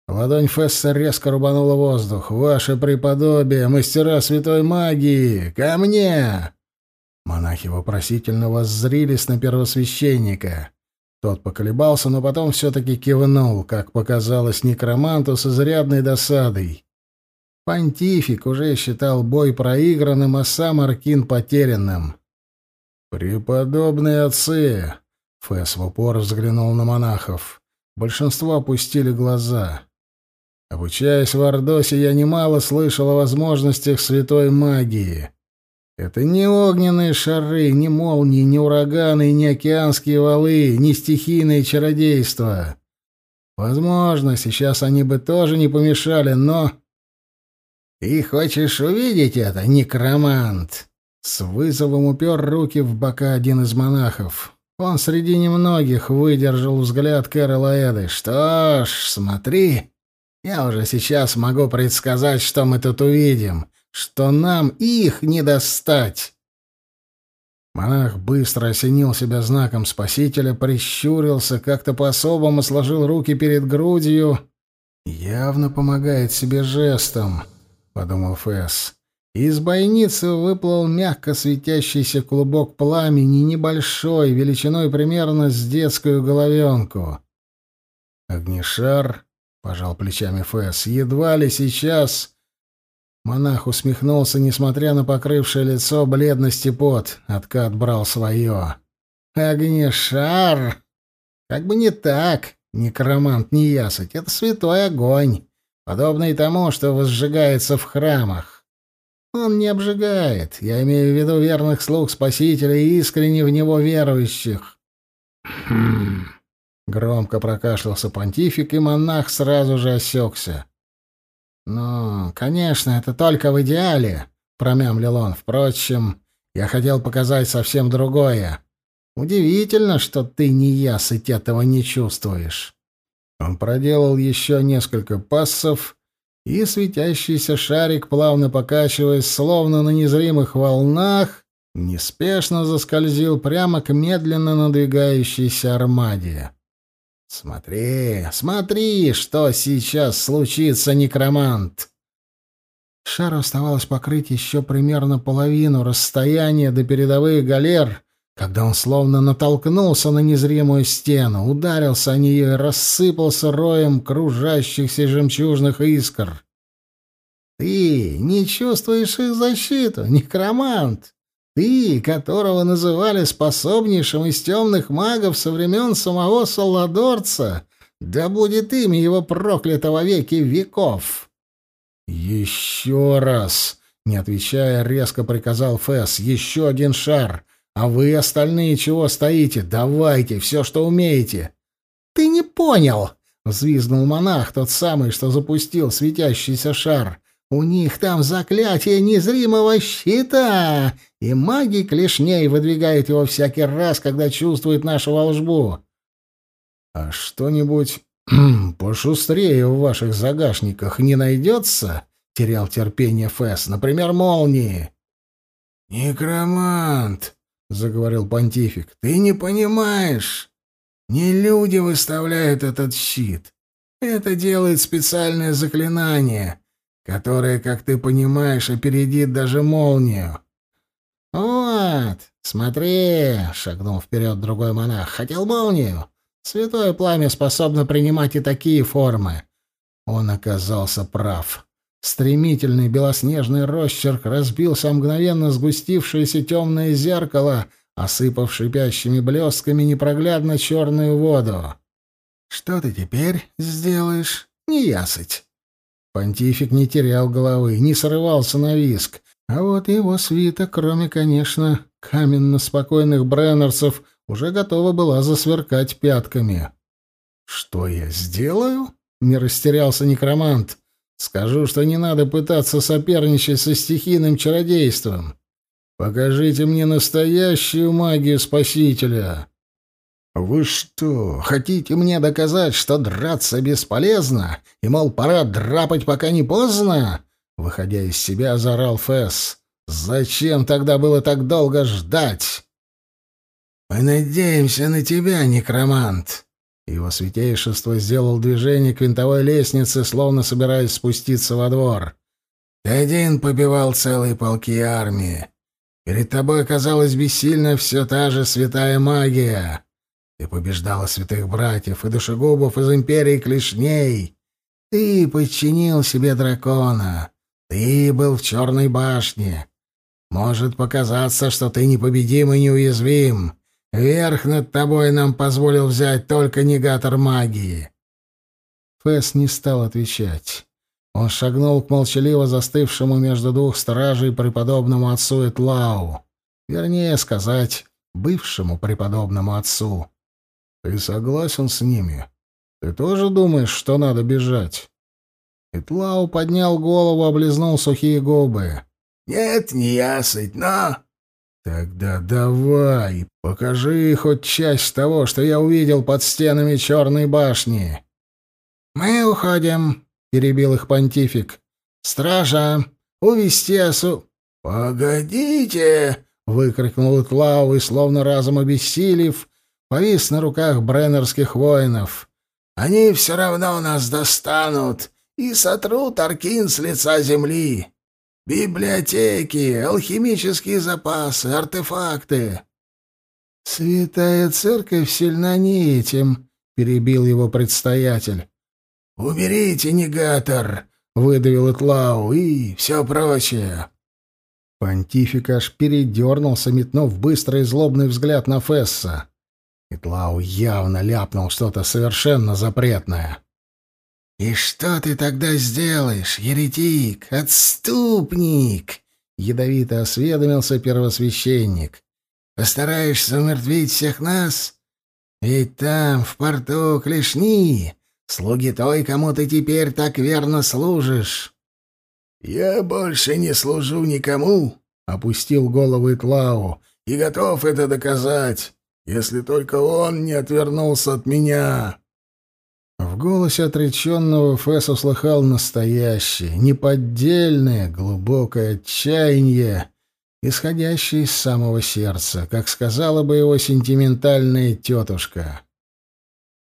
Ладонь Фесса резко рубанула воздух. «Ваше преподобие, мастера святой магии! Ко мне!» Монахи вопросительно воззрились на первосвященника. Тот поколебался, но потом все-таки кивнул, как показалось некроманту с изрядной досадой. Понтифик уже считал бой проигранным, а сам Аркин потерянным. «Преподобные отцы!» — Фэс в упор взглянул на монахов. Большинство опустили глаза. Обучаясь в Ордосе, я немало слышал о возможностях святой магии. Это не огненные шары, не молнии, не ураганы, не океанские валы, не стихийные чародейства. Возможно, сейчас они бы тоже не помешали, но... «Ты хочешь увидеть это, некромант?» С вызовом упер руки в бока один из монахов. Он среди немногих выдержал взгляд Кэрола Эды. «Что ж, смотри!» Я уже сейчас могу предсказать, что мы тут увидим, что нам их не достать. Монах быстро осенил себя знаком спасителя, прищурился, как-то по-особому сложил руки перед грудью. «Явно помогает себе жестом», — подумал Фэс. Из бойницы выплыл мягко светящийся клубок пламени, небольшой, величиной примерно с детскую головенку. «Огнешар», — пожал плечами Фэс, — «едва ли сейчас...» Монах усмехнулся, несмотря на покрывшее лицо бледность и пот. Откат брал свое. «Огнешар! Как бы не так, некромант не ясыть. Это святой огонь, подобный тому, что возжигается в храмах. Он не обжигает. Я имею в виду верных слуг Спасителя и искренне в него верующих». «Хм...» Громко прокашлялся понтифик, и монах сразу же осекся. «Ну, конечно, это только в идеале», — промямлил он. «Впрочем, я хотел показать совсем другое. Удивительно, что ты не ясыть этого не чувствуешь». Он проделал еще несколько пассов, и светящийся шарик, плавно покачиваясь, словно на незримых волнах, неспешно заскользил прямо к медленно надвигающейся армаде. «Смотри, смотри, что сейчас случится, некромант!» Шару оставалось покрыть еще примерно половину расстояния до передовых галер, когда он словно натолкнулся на незримую стену, ударился о нее и рассыпался роем кружащихся жемчужных искр. «Ты не чувствуешь их защиту, некромант!» Ты, которого называли способнейшим из темных магов со времен самого Саладорца, да будет имя его проклято во веки веков. Еще раз, не отвечая, резко приказал Фэс, еще один шар. А вы остальные чего стоите? Давайте все, что умеете. Ты не понял, взвизгнул монах, тот самый, что запустил светящийся шар. У них там заклятие незримого щита, и маги клешней выдвигают его всякий раз, когда чувствуют нашу волжбу. А что-нибудь пошустрее в ваших загашниках не найдется? Терял терпение Фэс. Например, молнии. Некромант, заговорил понтифик. Ты не понимаешь. Не люди выставляют этот щит. Это делает специальное заклинание которая, как ты понимаешь, опередит даже молнию. «Вот, смотри!» — шагнул вперед другой монах. «Хотел молнию? Святое пламя способно принимать и такие формы». Он оказался прав. Стремительный белоснежный росчерк разбился мгновенно сгустившееся темное зеркало, осыпав шипящими блестками непроглядно черную воду. «Что ты теперь сделаешь? Не ясыть!» Понтифик не терял головы, не срывался на виск. А вот его свита, кроме, конечно, каменно-спокойных бреннерцев, уже готова была засверкать пятками. «Что я сделаю?» — не растерялся некромант. «Скажу, что не надо пытаться соперничать со стихийным чародейством. Покажите мне настоящую магию Спасителя». «Вы что, хотите мне доказать, что драться бесполезно? И, мол, пора драпать, пока не поздно?» Выходя из себя, заорал Фэс. «Зачем тогда было так долго ждать?» «Мы надеемся на тебя, некромант!» Его святейшество сделал движение к винтовой лестнице, словно собираясь спуститься во двор. «Ты один побивал целые полки армии. Перед тобой оказалась бессильна все та же святая магия. Ты побеждала святых братьев и душегубов из империи клешней. Ты подчинил себе дракона. Ты был в черной башне. Может показаться, что ты непобедим и неуязвим. Верх над тобой нам позволил взять только негатор магии. Фэс не стал отвечать. Он шагнул к молчаливо застывшему между двух стражей преподобному отцу Этлау. Вернее сказать, бывшему преподобному отцу. Ты согласен с ними? Ты тоже думаешь, что надо бежать?» Итлау поднял голову, облизнул сухие губы. «Нет, не ясыть, но...» «Тогда давай, покажи хоть часть того, что я увидел под стенами Черной башни». «Мы уходим», — перебил их понтифик. «Стража! Увести осу...» «Погодите!» — выкрикнул Итлау и, словно разом обессилев, повис на руках бреннерских воинов. «Они все равно нас достанут и сотрут Аркин с лица земли. Библиотеки, алхимические запасы, артефакты». «Святая церковь сильна не этим», — перебил его предстоятель. «Уберите негатор», — выдавил Итлау, — «и все прочее». Понтифик аж передернулся, метнув быстрый злобный взгляд на Фесса. Итлау явно ляпнул что-то совершенно запретное. «И что ты тогда сделаешь, еретик, отступник?» — ядовито осведомился первосвященник. «Постараешься умертвить всех нас? Ведь там, в порту, клешни, слуги той, кому ты теперь так верно служишь». «Я больше не служу никому», — опустил голову Итлау, — «и готов это доказать, если только он не отвернулся от меня». В голосе отреченного Фесс услыхал настоящее, неподдельное, глубокое отчаяние, исходящее из самого сердца, как сказала бы его сентиментальная тетушка.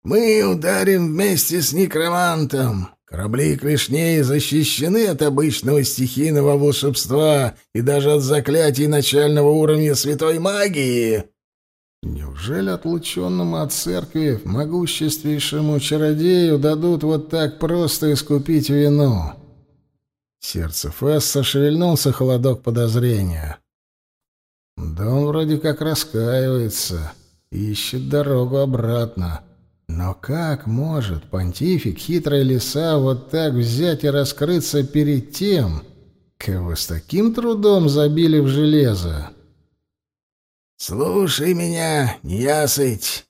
«Мы ударим вместе с некромантом. Корабли клешней защищены от обычного стихийного волшебства и даже от заклятий начального уровня святой магии». Неужели отлученному от церкви, могущественнейшему чародею, дадут вот так просто искупить вину? Сердце Фесса шевельнулся холодок подозрения. Да он вроде как раскаивается, ищет дорогу обратно. Но как может понтифик, хитрая лиса, вот так взять и раскрыться перед тем, кого с таким трудом забили в железо? «Слушай меня, неясыть.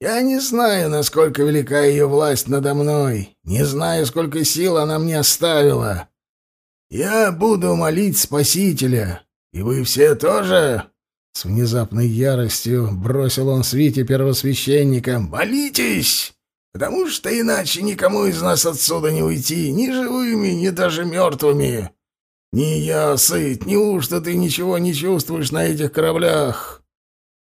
Я не знаю, насколько велика ее власть надо мной, не знаю, сколько сил она мне оставила. Я буду молить Спасителя, и вы все тоже...» С внезапной яростью бросил он свите первосвященника. «Молитесь! Потому что иначе никому из нас отсюда не уйти, ни живыми, ни даже мертвыми. Не я неужто ты ничего не чувствуешь на этих кораблях?»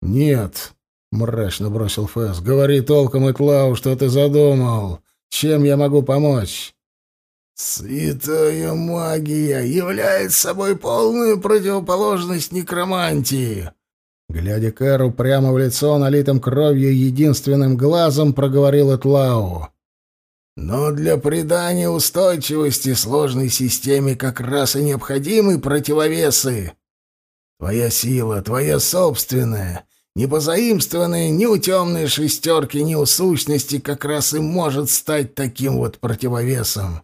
«Нет», — мрачно бросил Фэс, — «говори толком, Итлау, что ты задумал. Чем я могу помочь?» «Святая магия является собой полную противоположность некромантии!» Глядя Кэру прямо в лицо, налитым кровью единственным глазом, проговорил Этлау. «Но для придания устойчивости сложной системе как раз и необходимы противовесы. Твоя сила, твоя собственная, не позаимствованная ни у темной шестерки, ни у сущности, как раз и может стать таким вот противовесом».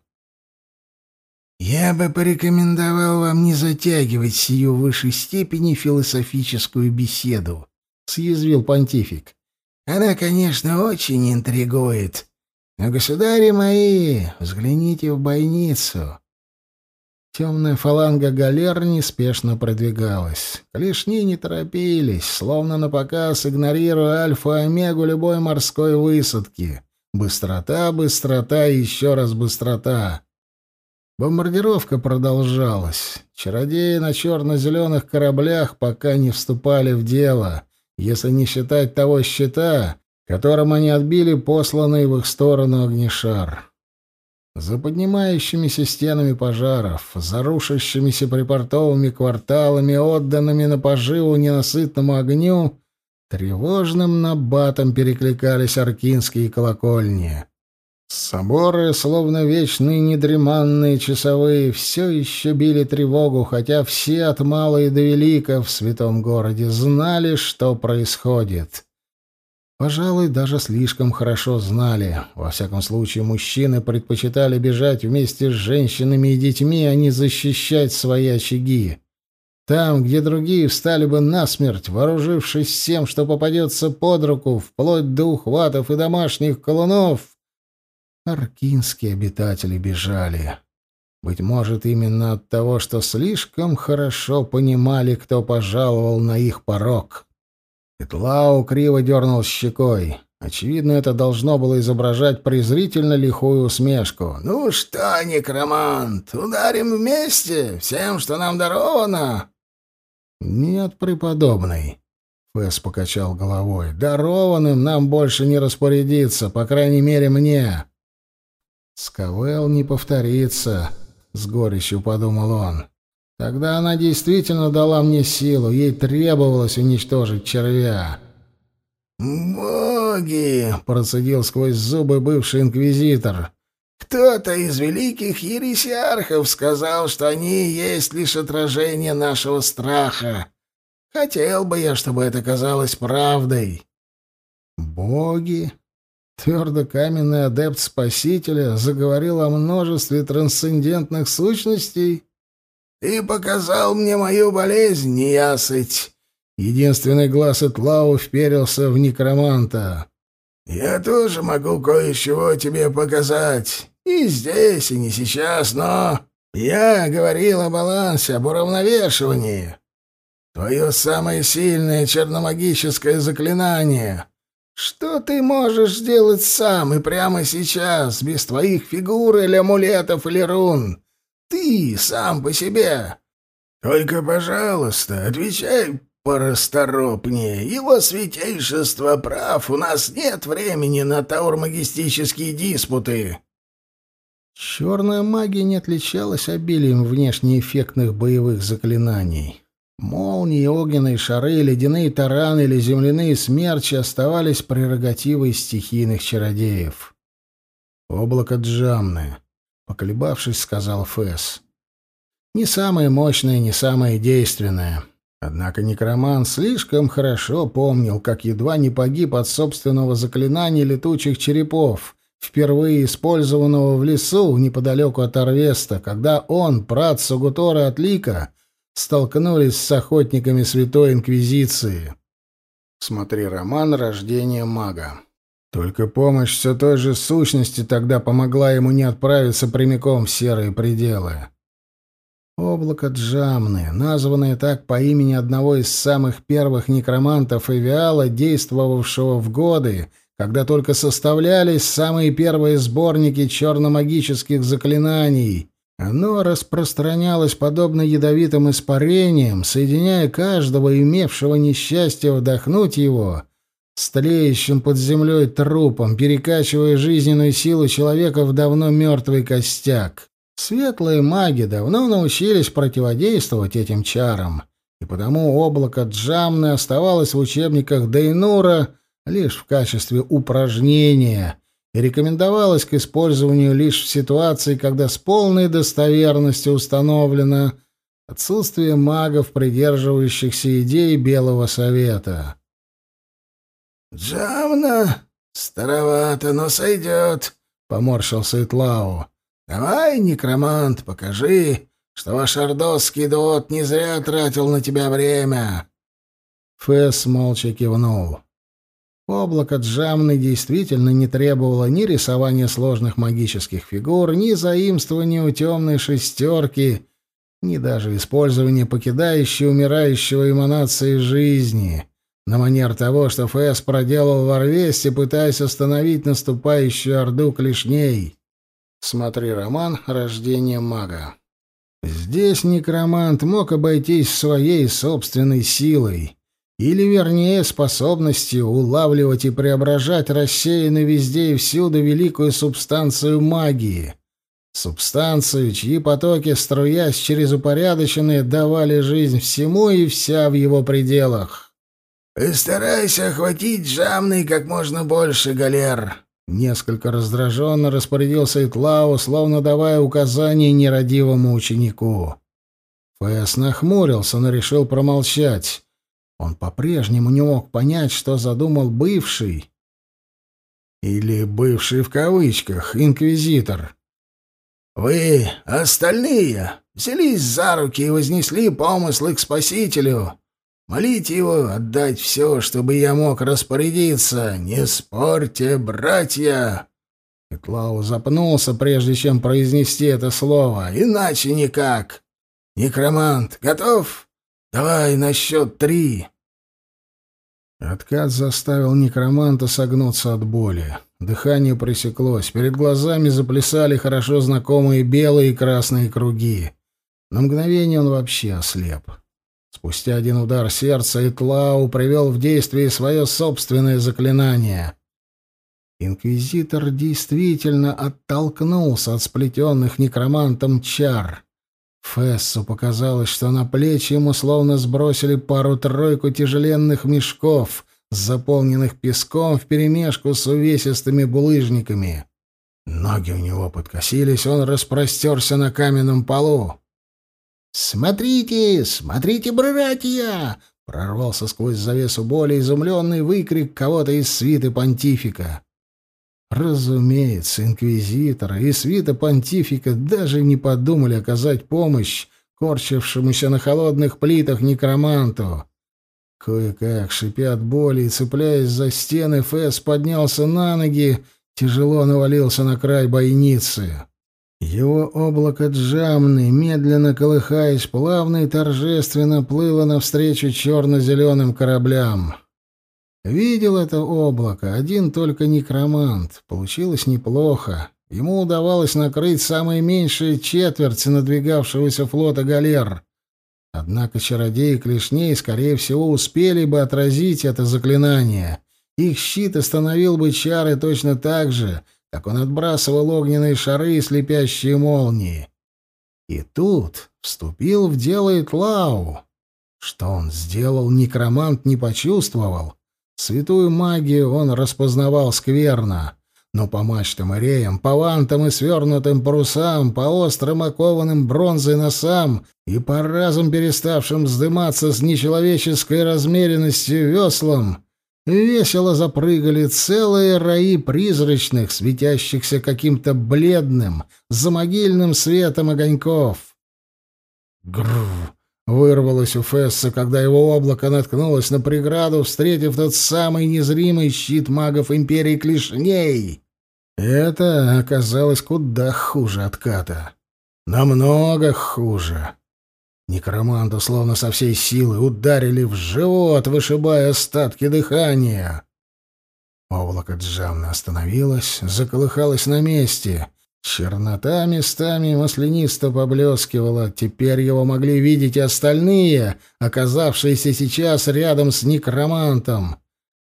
«Я бы порекомендовал вам не затягивать сию высшей степени философическую беседу», — съязвил понтифик. «Она, конечно, очень интригует. Но, государи мои, взгляните в бойницу». Темная фаланга галер неспешно продвигалась. Клешни не торопились, словно на показ игнорируя альфа-омегу любой морской высадки. Быстрота, быстрота и еще раз быстрота. Бомбардировка продолжалась. Чародеи на черно-зеленых кораблях пока не вступали в дело, если не считать того щита, которым они отбили посланный в их сторону огнешар. За поднимающимися стенами пожаров, за рушащимися припортовыми кварталами, отданными на поживу ненасытному огню, тревожным набатом перекликались аркинские колокольни. Соборы, словно вечные недреманные часовые, все еще били тревогу, хотя все от мала и до велика в святом городе знали, что происходит. Пожалуй, даже слишком хорошо знали. Во всяком случае, мужчины предпочитали бежать вместе с женщинами и детьми, а не защищать свои очаги. Там, где другие встали бы насмерть, вооружившись всем, что попадется под руку, вплоть до ухватов и домашних колунов, аркинские обитатели бежали. Быть может, именно от того, что слишком хорошо понимали, кто пожаловал на их порог. Петлау криво дернул щекой. Очевидно, это должно было изображать презрительно лихую усмешку. «Ну что, некромант, ударим вместе, всем, что нам даровано?» «Нет, преподобный», — Фэс покачал головой, — «дарованным нам больше не распорядиться, по крайней мере, мне». «Скавел не повторится», — с горечью подумал он. «Тогда она действительно дала мне силу, ей требовалось уничтожить червя». «Боги!» — процедил сквозь зубы бывший инквизитор. «Кто-то из великих ересиархов сказал, что они есть лишь отражение нашего страха. Хотел бы я, чтобы это казалось правдой». «Боги?» Твердо каменный адепт Спасителя заговорил о множестве трансцендентных сущностей. «Ты показал мне мою болезнь, неясыть. Единственный глаз Этлау вперился в некроманта. «Я тоже могу кое-чего тебе показать. И здесь, и не сейчас, но... Я говорил о балансе, об уравновешивании. Твое самое сильное черномагическое заклинание. Что ты можешь сделать сам и прямо сейчас, без твоих фигур или амулетов или рун? Ты сам по себе. Только, пожалуйста, отвечай порасторопнее. Его святейшество прав, у нас нет времени на таурмагистические диспуты. Черная магия не отличалась обилием внешне эффектных боевых заклинаний. Молнии, огненные шары, ледяные тараны или земляные смерчи оставались прерогативой стихийных чародеев. «Облако Джамны», — поколебавшись, сказал Фэс. «Не самое мощное, не самое действенное. Однако некроман слишком хорошо помнил, как едва не погиб от собственного заклинания летучих черепов, впервые использованного в лесу неподалеку от Арвеста, когда он, прат Сугутора Атлика, столкнулись с охотниками Святой Инквизиции. Смотри роман «Рождение мага». Только помощь все той же сущности тогда помогла ему не отправиться прямиком в серые пределы. Облако Джамны, названное так по имени одного из самых первых некромантов Эвиала, действовавшего в годы, когда только составлялись самые первые сборники черномагических заклинаний. Оно распространялось подобно ядовитым испарениям, соединяя каждого, имевшего несчастье вдохнуть его, с тлеющим под землей трупом, перекачивая жизненную силу человека в давно мертвый костяк. Светлые маги давно научились противодействовать этим чарам, и потому облако Джамны оставалось в учебниках Дейнура лишь в качестве упражнения и рекомендовалось к использованию лишь в ситуации, когда с полной достоверностью установлено отсутствие магов, придерживающихся идей Белого Совета. «Джамна? Старовато, но сойдет», — поморщился Итлау. «Давай, некромант, покажи, что ваш ордосский дуот не зря тратил на тебя время». Фэс молча кивнул. Облако Джамны действительно не требовало ни рисования сложных магических фигур, ни заимствования у темной шестерки, ни даже использования покидающей умирающего эманации жизни, на манер того, что Фэс проделал в Орвесте, пытаясь остановить наступающую орду клешней. Смотри роман «Рождение мага». Здесь некромант мог обойтись своей собственной силой, или, вернее, способностью улавливать и преображать рассеянную везде и всюду великую субстанцию магии. Субстанцию, чьи потоки, струясь через упорядоченные, давали жизнь всему и вся в его пределах. «Постарайся охватить жамный как можно больше, галер», Несколько раздраженно распорядился Итлау, словно давая указание нерадивому ученику. Фэс нахмурился, но решил промолчать. Он по-прежнему не мог понять, что задумал бывший. Или бывший в кавычках, инквизитор. «Вы, остальные, взялись за руки и вознесли помыслы к Спасителю. Молите его отдать все, чтобы я мог распорядиться. Не спорьте, братья!» Петлау запнулся, прежде чем произнести это слово. «Иначе никак. Некромант, готов? Давай на счет три». Откат заставил некроманта согнуться от боли. Дыхание пресеклось, перед глазами заплясали хорошо знакомые белые и красные круги. На мгновение он вообще ослеп. Спустя один удар сердца Итлау привел в действие свое собственное заклинание. Инквизитор действительно оттолкнулся от сплетенных некромантом чар. Фессу показалось, что на плечи ему словно сбросили пару-тройку тяжеленных мешков, заполненных песком вперемешку с увесистыми булыжниками. Ноги у него подкосились, он распростерся на каменном полу. «Смотрите, смотрите, братья!» — прорвался сквозь завесу боли изумленный выкрик кого-то из свиты понтифика. Разумеется, инквизиторы и свита понтифика даже не подумали оказать помощь корчившемуся на холодных плитах некроманту. Кое-как, шипя от боли и цепляясь за стены, Фэс поднялся на ноги, тяжело навалился на край бойницы. Его облако джамны, медленно колыхаясь, плавно и торжественно плыло навстречу черно-зеленым кораблям. Видел это облако один только некромант. Получилось неплохо. Ему удавалось накрыть самые меньшие четверти надвигавшегося флота галер. Однако чародеи клешней, скорее всего, успели бы отразить это заклинание. Их щит остановил бы чары точно так же, как он отбрасывал огненные шары и слепящие молнии. И тут вступил в дело Итлау. Что он сделал, некромант не почувствовал. Святую магию он распознавал скверно, но по мачтам и реям, по вантам и свернутым парусам, по острым окованным бронзой носам и по разом переставшим вздыматься с нечеловеческой размеренностью веслам, весело запрыгали целые раи призрачных, светящихся каким-то бледным, замогильным светом огоньков. Гррр! Вырвалось у Фесса, когда его облако наткнулось на преграду, встретив тот самый незримый щит магов Империи Клешней. Это оказалось куда хуже отката. Намного хуже. Некроманту словно со всей силы ударили в живот, вышибая остатки дыхания. Облако джамно остановилось, заколыхалось на месте — Чернота местами маслянисто поблескивала, теперь его могли видеть и остальные, оказавшиеся сейчас рядом с некромантом.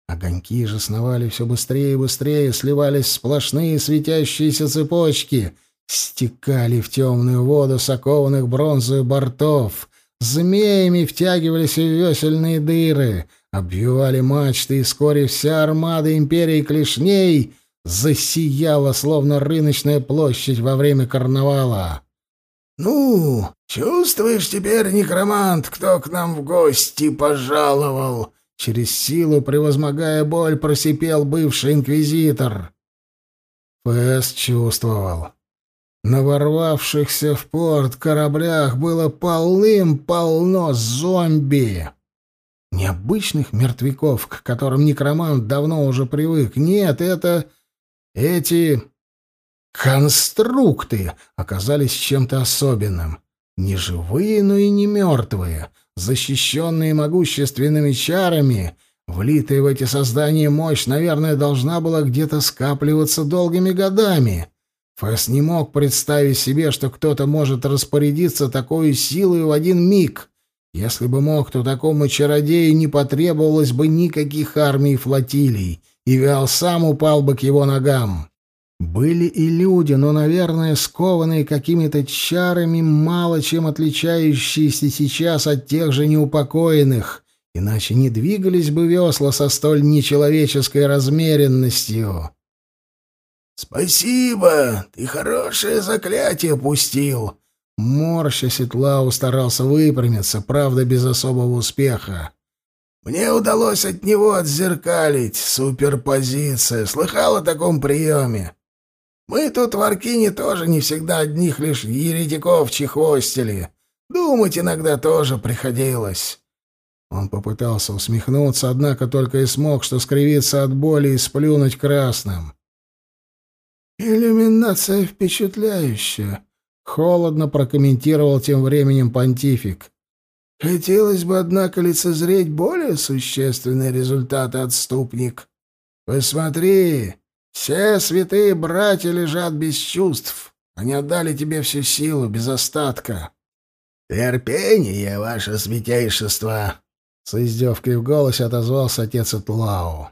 Огоньки же сновали все быстрее и быстрее, сливались в сплошные светящиеся цепочки, стекали в темную воду сокованных бронзовых бортов, змеями втягивались в весельные дыры, обвивали мачты, и вскоре вся армада империи клешней — засияла, словно рыночная площадь во время карнавала. «Ну, чувствуешь теперь, некромант, кто к нам в гости пожаловал?» Через силу, превозмогая боль, просипел бывший инквизитор. Фэс чувствовал. На ворвавшихся в порт кораблях было полным-полно зомби. Необычных мертвяков, к которым некромант давно уже привык. Нет, это эти конструкты оказались чем-то особенным. Не живые, но и не мертвые, защищенные могущественными чарами, влитая в эти создания мощь, наверное, должна была где-то скапливаться долгими годами. Фэс не мог представить себе, что кто-то может распорядиться такой силой в один миг. Если бы мог, то такому чародею не потребовалось бы никаких армий и флотилий — и Виал сам упал бы к его ногам. Были и люди, но, наверное, скованные какими-то чарами, мало чем отличающиеся сейчас от тех же неупокоенных, иначе не двигались бы весла со столь нечеловеческой размеренностью. «Спасибо, ты хорошее заклятие пустил!» Морща Сетлау старался выпрямиться, правда, без особого успеха. Мне удалось от него отзеркалить суперпозиция. Слыхал о таком приеме? Мы тут в Аркине тоже не всегда одних лишь еретиков чехвостили. Думать иногда тоже приходилось». Он попытался усмехнуться, однако только и смог, что скривиться от боли и сплюнуть красным. «Иллюминация впечатляющая», — холодно прокомментировал тем временем понтифик. Хотелось бы, однако, лицезреть более существенные результаты, отступник. Посмотри, все святые братья лежат без чувств. Они отдали тебе всю силу, без остатка. «Терпение, ваше святейшество!» С издевкой в голосе отозвался отец Этлау.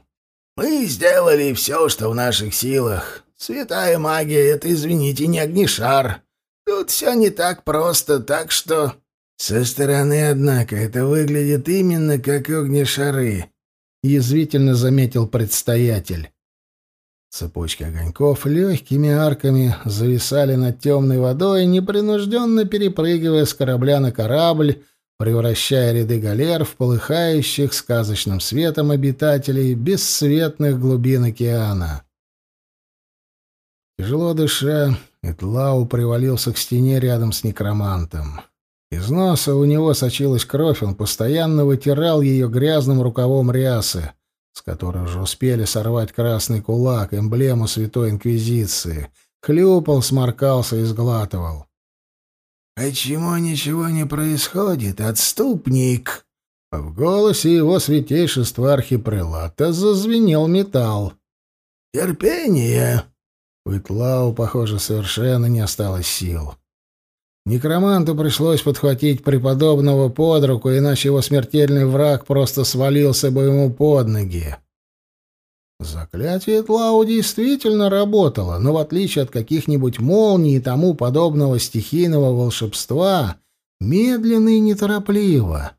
«Мы сделали все, что в наших силах. Святая магия — это, извините, не огнишар. Тут все не так просто, так что...» «Со стороны, однако, это выглядит именно как огнешары», — язвительно заметил предстоятель. Цепочки огоньков легкими арками зависали над темной водой, непринужденно перепрыгивая с корабля на корабль, превращая ряды галер в полыхающих сказочным светом обитателей бесцветных глубин океана. Тяжело дыша, Этлау привалился к стене рядом с некромантом. Из носа у него сочилась кровь, он постоянно вытирал ее грязным рукавом рясы — с которой уже успели сорвать красный кулак, эмблему Святой Инквизиции. Хлюпал, сморкался и сглатывал. «Почему ничего не происходит, отступник?» В голосе его святейшества архипрелата зазвенел металл. «Терпение!» У Итлау, похоже, совершенно не осталось сил. Некроманту пришлось подхватить преподобного под руку, иначе его смертельный враг просто свалился бы ему под ноги. Заклятие Тлау действительно работало, но в отличие от каких-нибудь молний и тому подобного стихийного волшебства, медленно и неторопливо.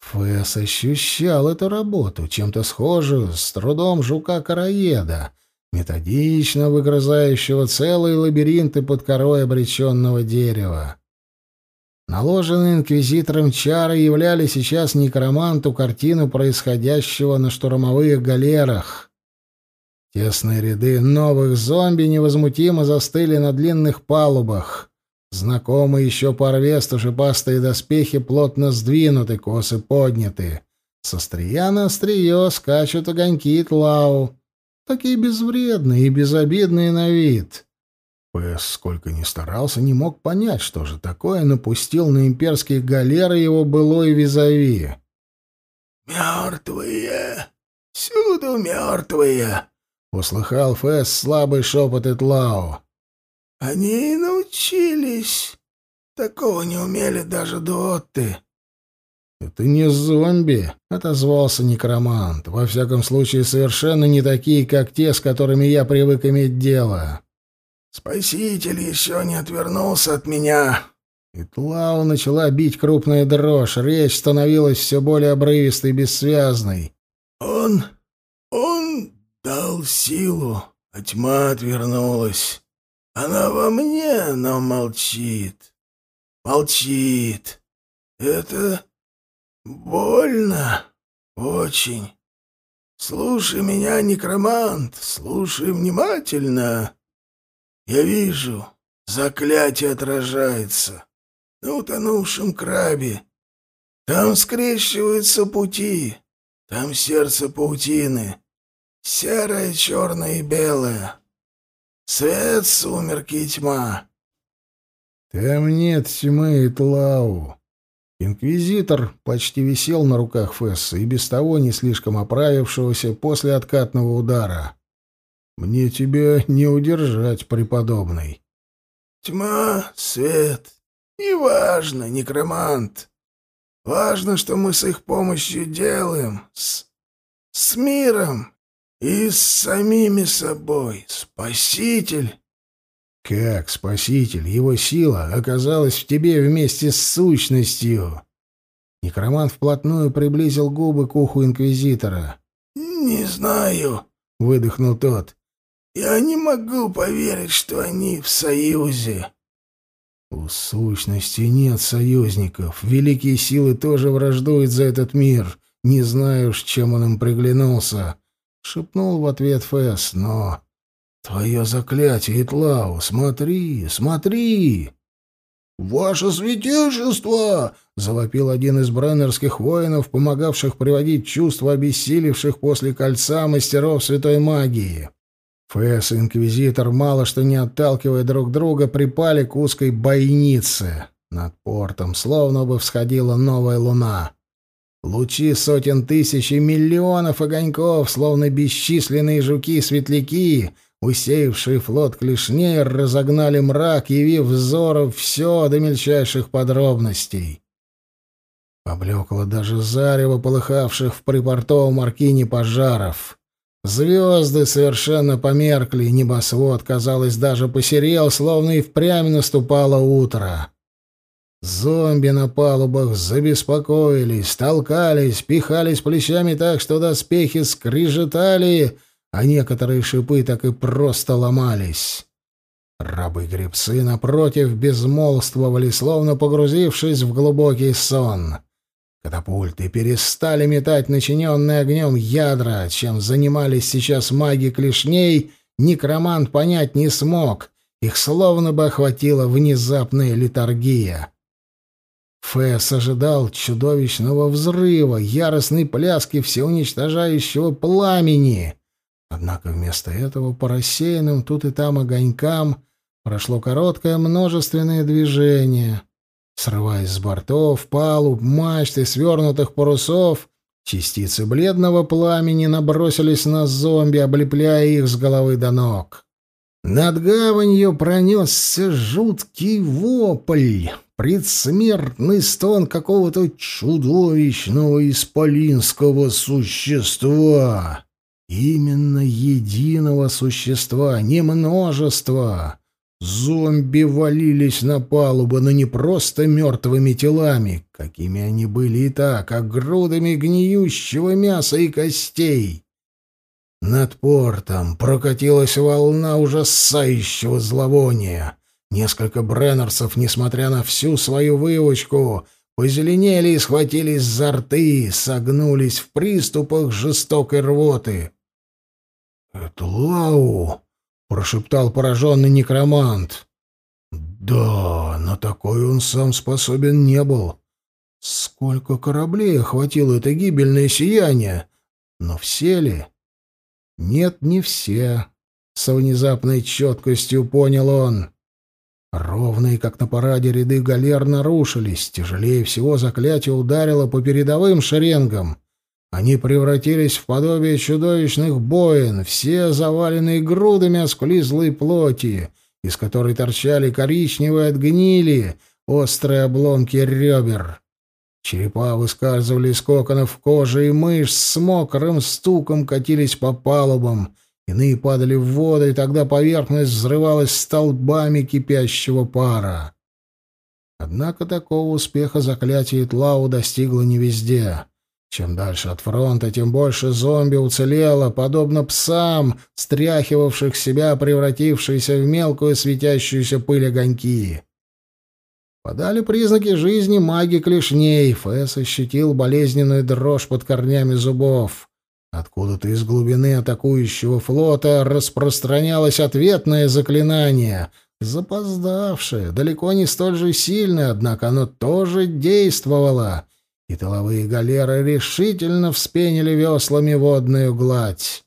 Фэс ощущал эту работу, чем-то схожую с трудом жука-караеда, методично выгрызающего целые лабиринты под корой обреченного дерева. Наложенные инквизитором чары являли сейчас некроманту картину происходящего на штурмовых галерах. Тесные ряды новых зомби невозмутимо застыли на длинных палубах. Знакомые еще по шипастые доспехи плотно сдвинуты, косы подняты. Со острия на острие скачут огоньки тлау такие безвредные и безобидные на вид. Пэс, сколько ни старался, не мог понять, что же такое напустил на имперские галеры его былой визави. «Мертвые! Всюду мертвые!» — услыхал Фэс слабый шепот Этлау. «Они научились. Такого не умели даже дуотты. «Это не зомби», — отозвался некромант. «Во всяком случае, совершенно не такие, как те, с которыми я привык иметь дело». «Спаситель еще не отвернулся от меня». И Тлау начала бить крупная дрожь, речь становилась все более обрывистой бессвязной. «Он... он дал силу, а тьма отвернулась. Она во мне, но молчит. Молчит. Это «Больно. Очень. Слушай меня, некромант, слушай внимательно. Я вижу, заклятие отражается на утонувшем крабе. Там скрещиваются пути, там сердце паутины, серое, черное и белое. Свет, сумерки и тьма. Там нет тьмы и тлау. Инквизитор почти висел на руках Фесса и без того не слишком оправившегося после откатного удара. «Мне тебя не удержать, преподобный». «Тьма, свет. Неважно, некромант. Важно, что мы с их помощью делаем. С, с миром и с самими собой. Спаситель как, спаситель, его сила оказалась в тебе вместе с сущностью? Некромант вплотную приблизил губы к уху инквизитора. «Не знаю», — выдохнул тот. «Я не могу поверить, что они в союзе». «У сущности нет союзников. Великие силы тоже враждуют за этот мир. Не знаю уж, чем он им приглянулся», — шепнул в ответ Фэс, но... «Твое заклятие, Итлау, смотри, смотри!» «Ваше святейшество!» — завопил один из бреннерских воинов, помогавших приводить чувства обессилевших после кольца мастеров святой магии. Фэс и Инквизитор, мало что не отталкивая друг друга, припали к узкой бойнице. Над портом словно бы всходила новая луна. Лучи сотен тысяч и миллионов огоньков, словно бесчисленные жуки-светляки, усеявшие флот клешней, разогнали мрак, явив взору все до мельчайших подробностей. Поблекло даже зарево полыхавших в припортовом Аркине пожаров. Звезды совершенно померкли, небосвод, казалось, даже посерел, словно и впрямь наступало утро. Зомби на палубах забеспокоились, толкались, пихались плечами так, что доспехи скрижетали, а некоторые шипы так и просто ломались. Рабы-гребцы, напротив, безмолвствовали, словно погрузившись в глубокий сон. Катапульты перестали метать начиненные огнем ядра, чем занимались сейчас маги клешней, некромант понять не смог, их словно бы охватила внезапная литургия. Фэс ожидал чудовищного взрыва, яростной пляски всеуничтожающего пламени. Однако вместо этого по рассеянным тут и там огонькам прошло короткое множественное движение. Срываясь с бортов, палуб, мачты, свернутых парусов, частицы бледного пламени набросились на зомби, облепляя их с головы до ног. Над гаванью пронесся жуткий вопль предсмертный стон какого-то чудовищного исполинского существа. Именно единого существа, не множества. Зомби валились на палубу, но не просто мертвыми телами, какими они были и так, а грудами гниющего мяса и костей. Над портом прокатилась волна ужасающего зловония. Несколько бреннерсов, несмотря на всю свою выучку, позеленели и схватились за рты, согнулись в приступах жестокой рвоты. «Это Лау!» — прошептал пораженный некромант. «Да, на такой он сам способен не был. Сколько кораблей охватило это гибельное сияние! Но все ли?» «Нет, не все», — с внезапной четкостью понял он. Ровные, как на параде, ряды галер нарушились. Тяжелее всего заклятие ударило по передовым шеренгам. Они превратились в подобие чудовищных боин, все заваленные грудами осклизлой плоти, из которой торчали коричневые от гнили острые обломки ребер. Черепа выскальзывали из коконов кожи и мышц, с мокрым стуком катились по палубам, Иные падали в воду, и тогда поверхность взрывалась столбами кипящего пара. Однако такого успеха заклятие Итлау достигло не везде. Чем дальше от фронта, тем больше зомби уцелело, подобно псам, стряхивавших себя превратившиеся в мелкую светящуюся пыль огоньки. Подали признаки жизни маги клешней. Фэс ощутил болезненную дрожь под корнями зубов. Откуда-то из глубины атакующего флота распространялось ответное заклинание, запоздавшее, далеко не столь же сильное, однако оно тоже действовало, и тыловые галеры решительно вспенили веслами водную гладь.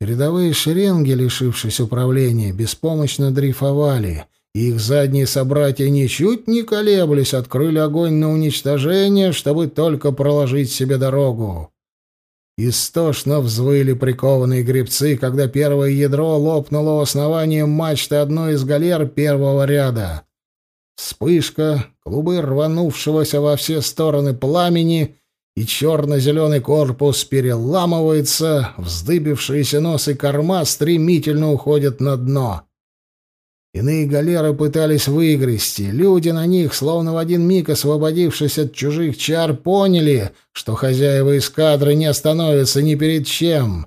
Передовые шеренги, лишившись управления, беспомощно дрейфовали, и их задние собратья ничуть не колеблись, открыли огонь на уничтожение, чтобы только проложить себе дорогу. Истошно взвыли прикованные гребцы, когда первое ядро лопнуло у основания мачты одной из галер первого ряда. Вспышка, клубы рванувшегося во все стороны пламени, и черно-зеленый корпус переламывается, вздыбившиеся нос и корма стремительно уходят на дно. Иные галеры пытались выгрести. Люди на них, словно в один миг освободившись от чужих чар, поняли, что хозяева эскадры не остановятся ни перед чем.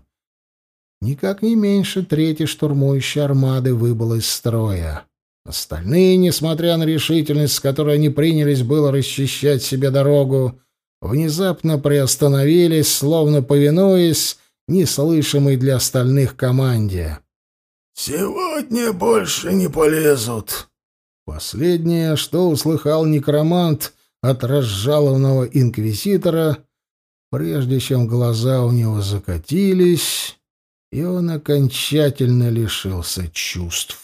Никак не меньше третьей штурмующей армады выбыл из строя. Остальные, несмотря на решительность, с которой они принялись было расчищать себе дорогу, внезапно приостановились, словно повинуясь неслышимой для остальных команде. «Сегодня больше не полезут». Последнее, что услыхал некромант от разжалованного инквизитора, прежде чем глаза у него закатились, и он окончательно лишился чувств.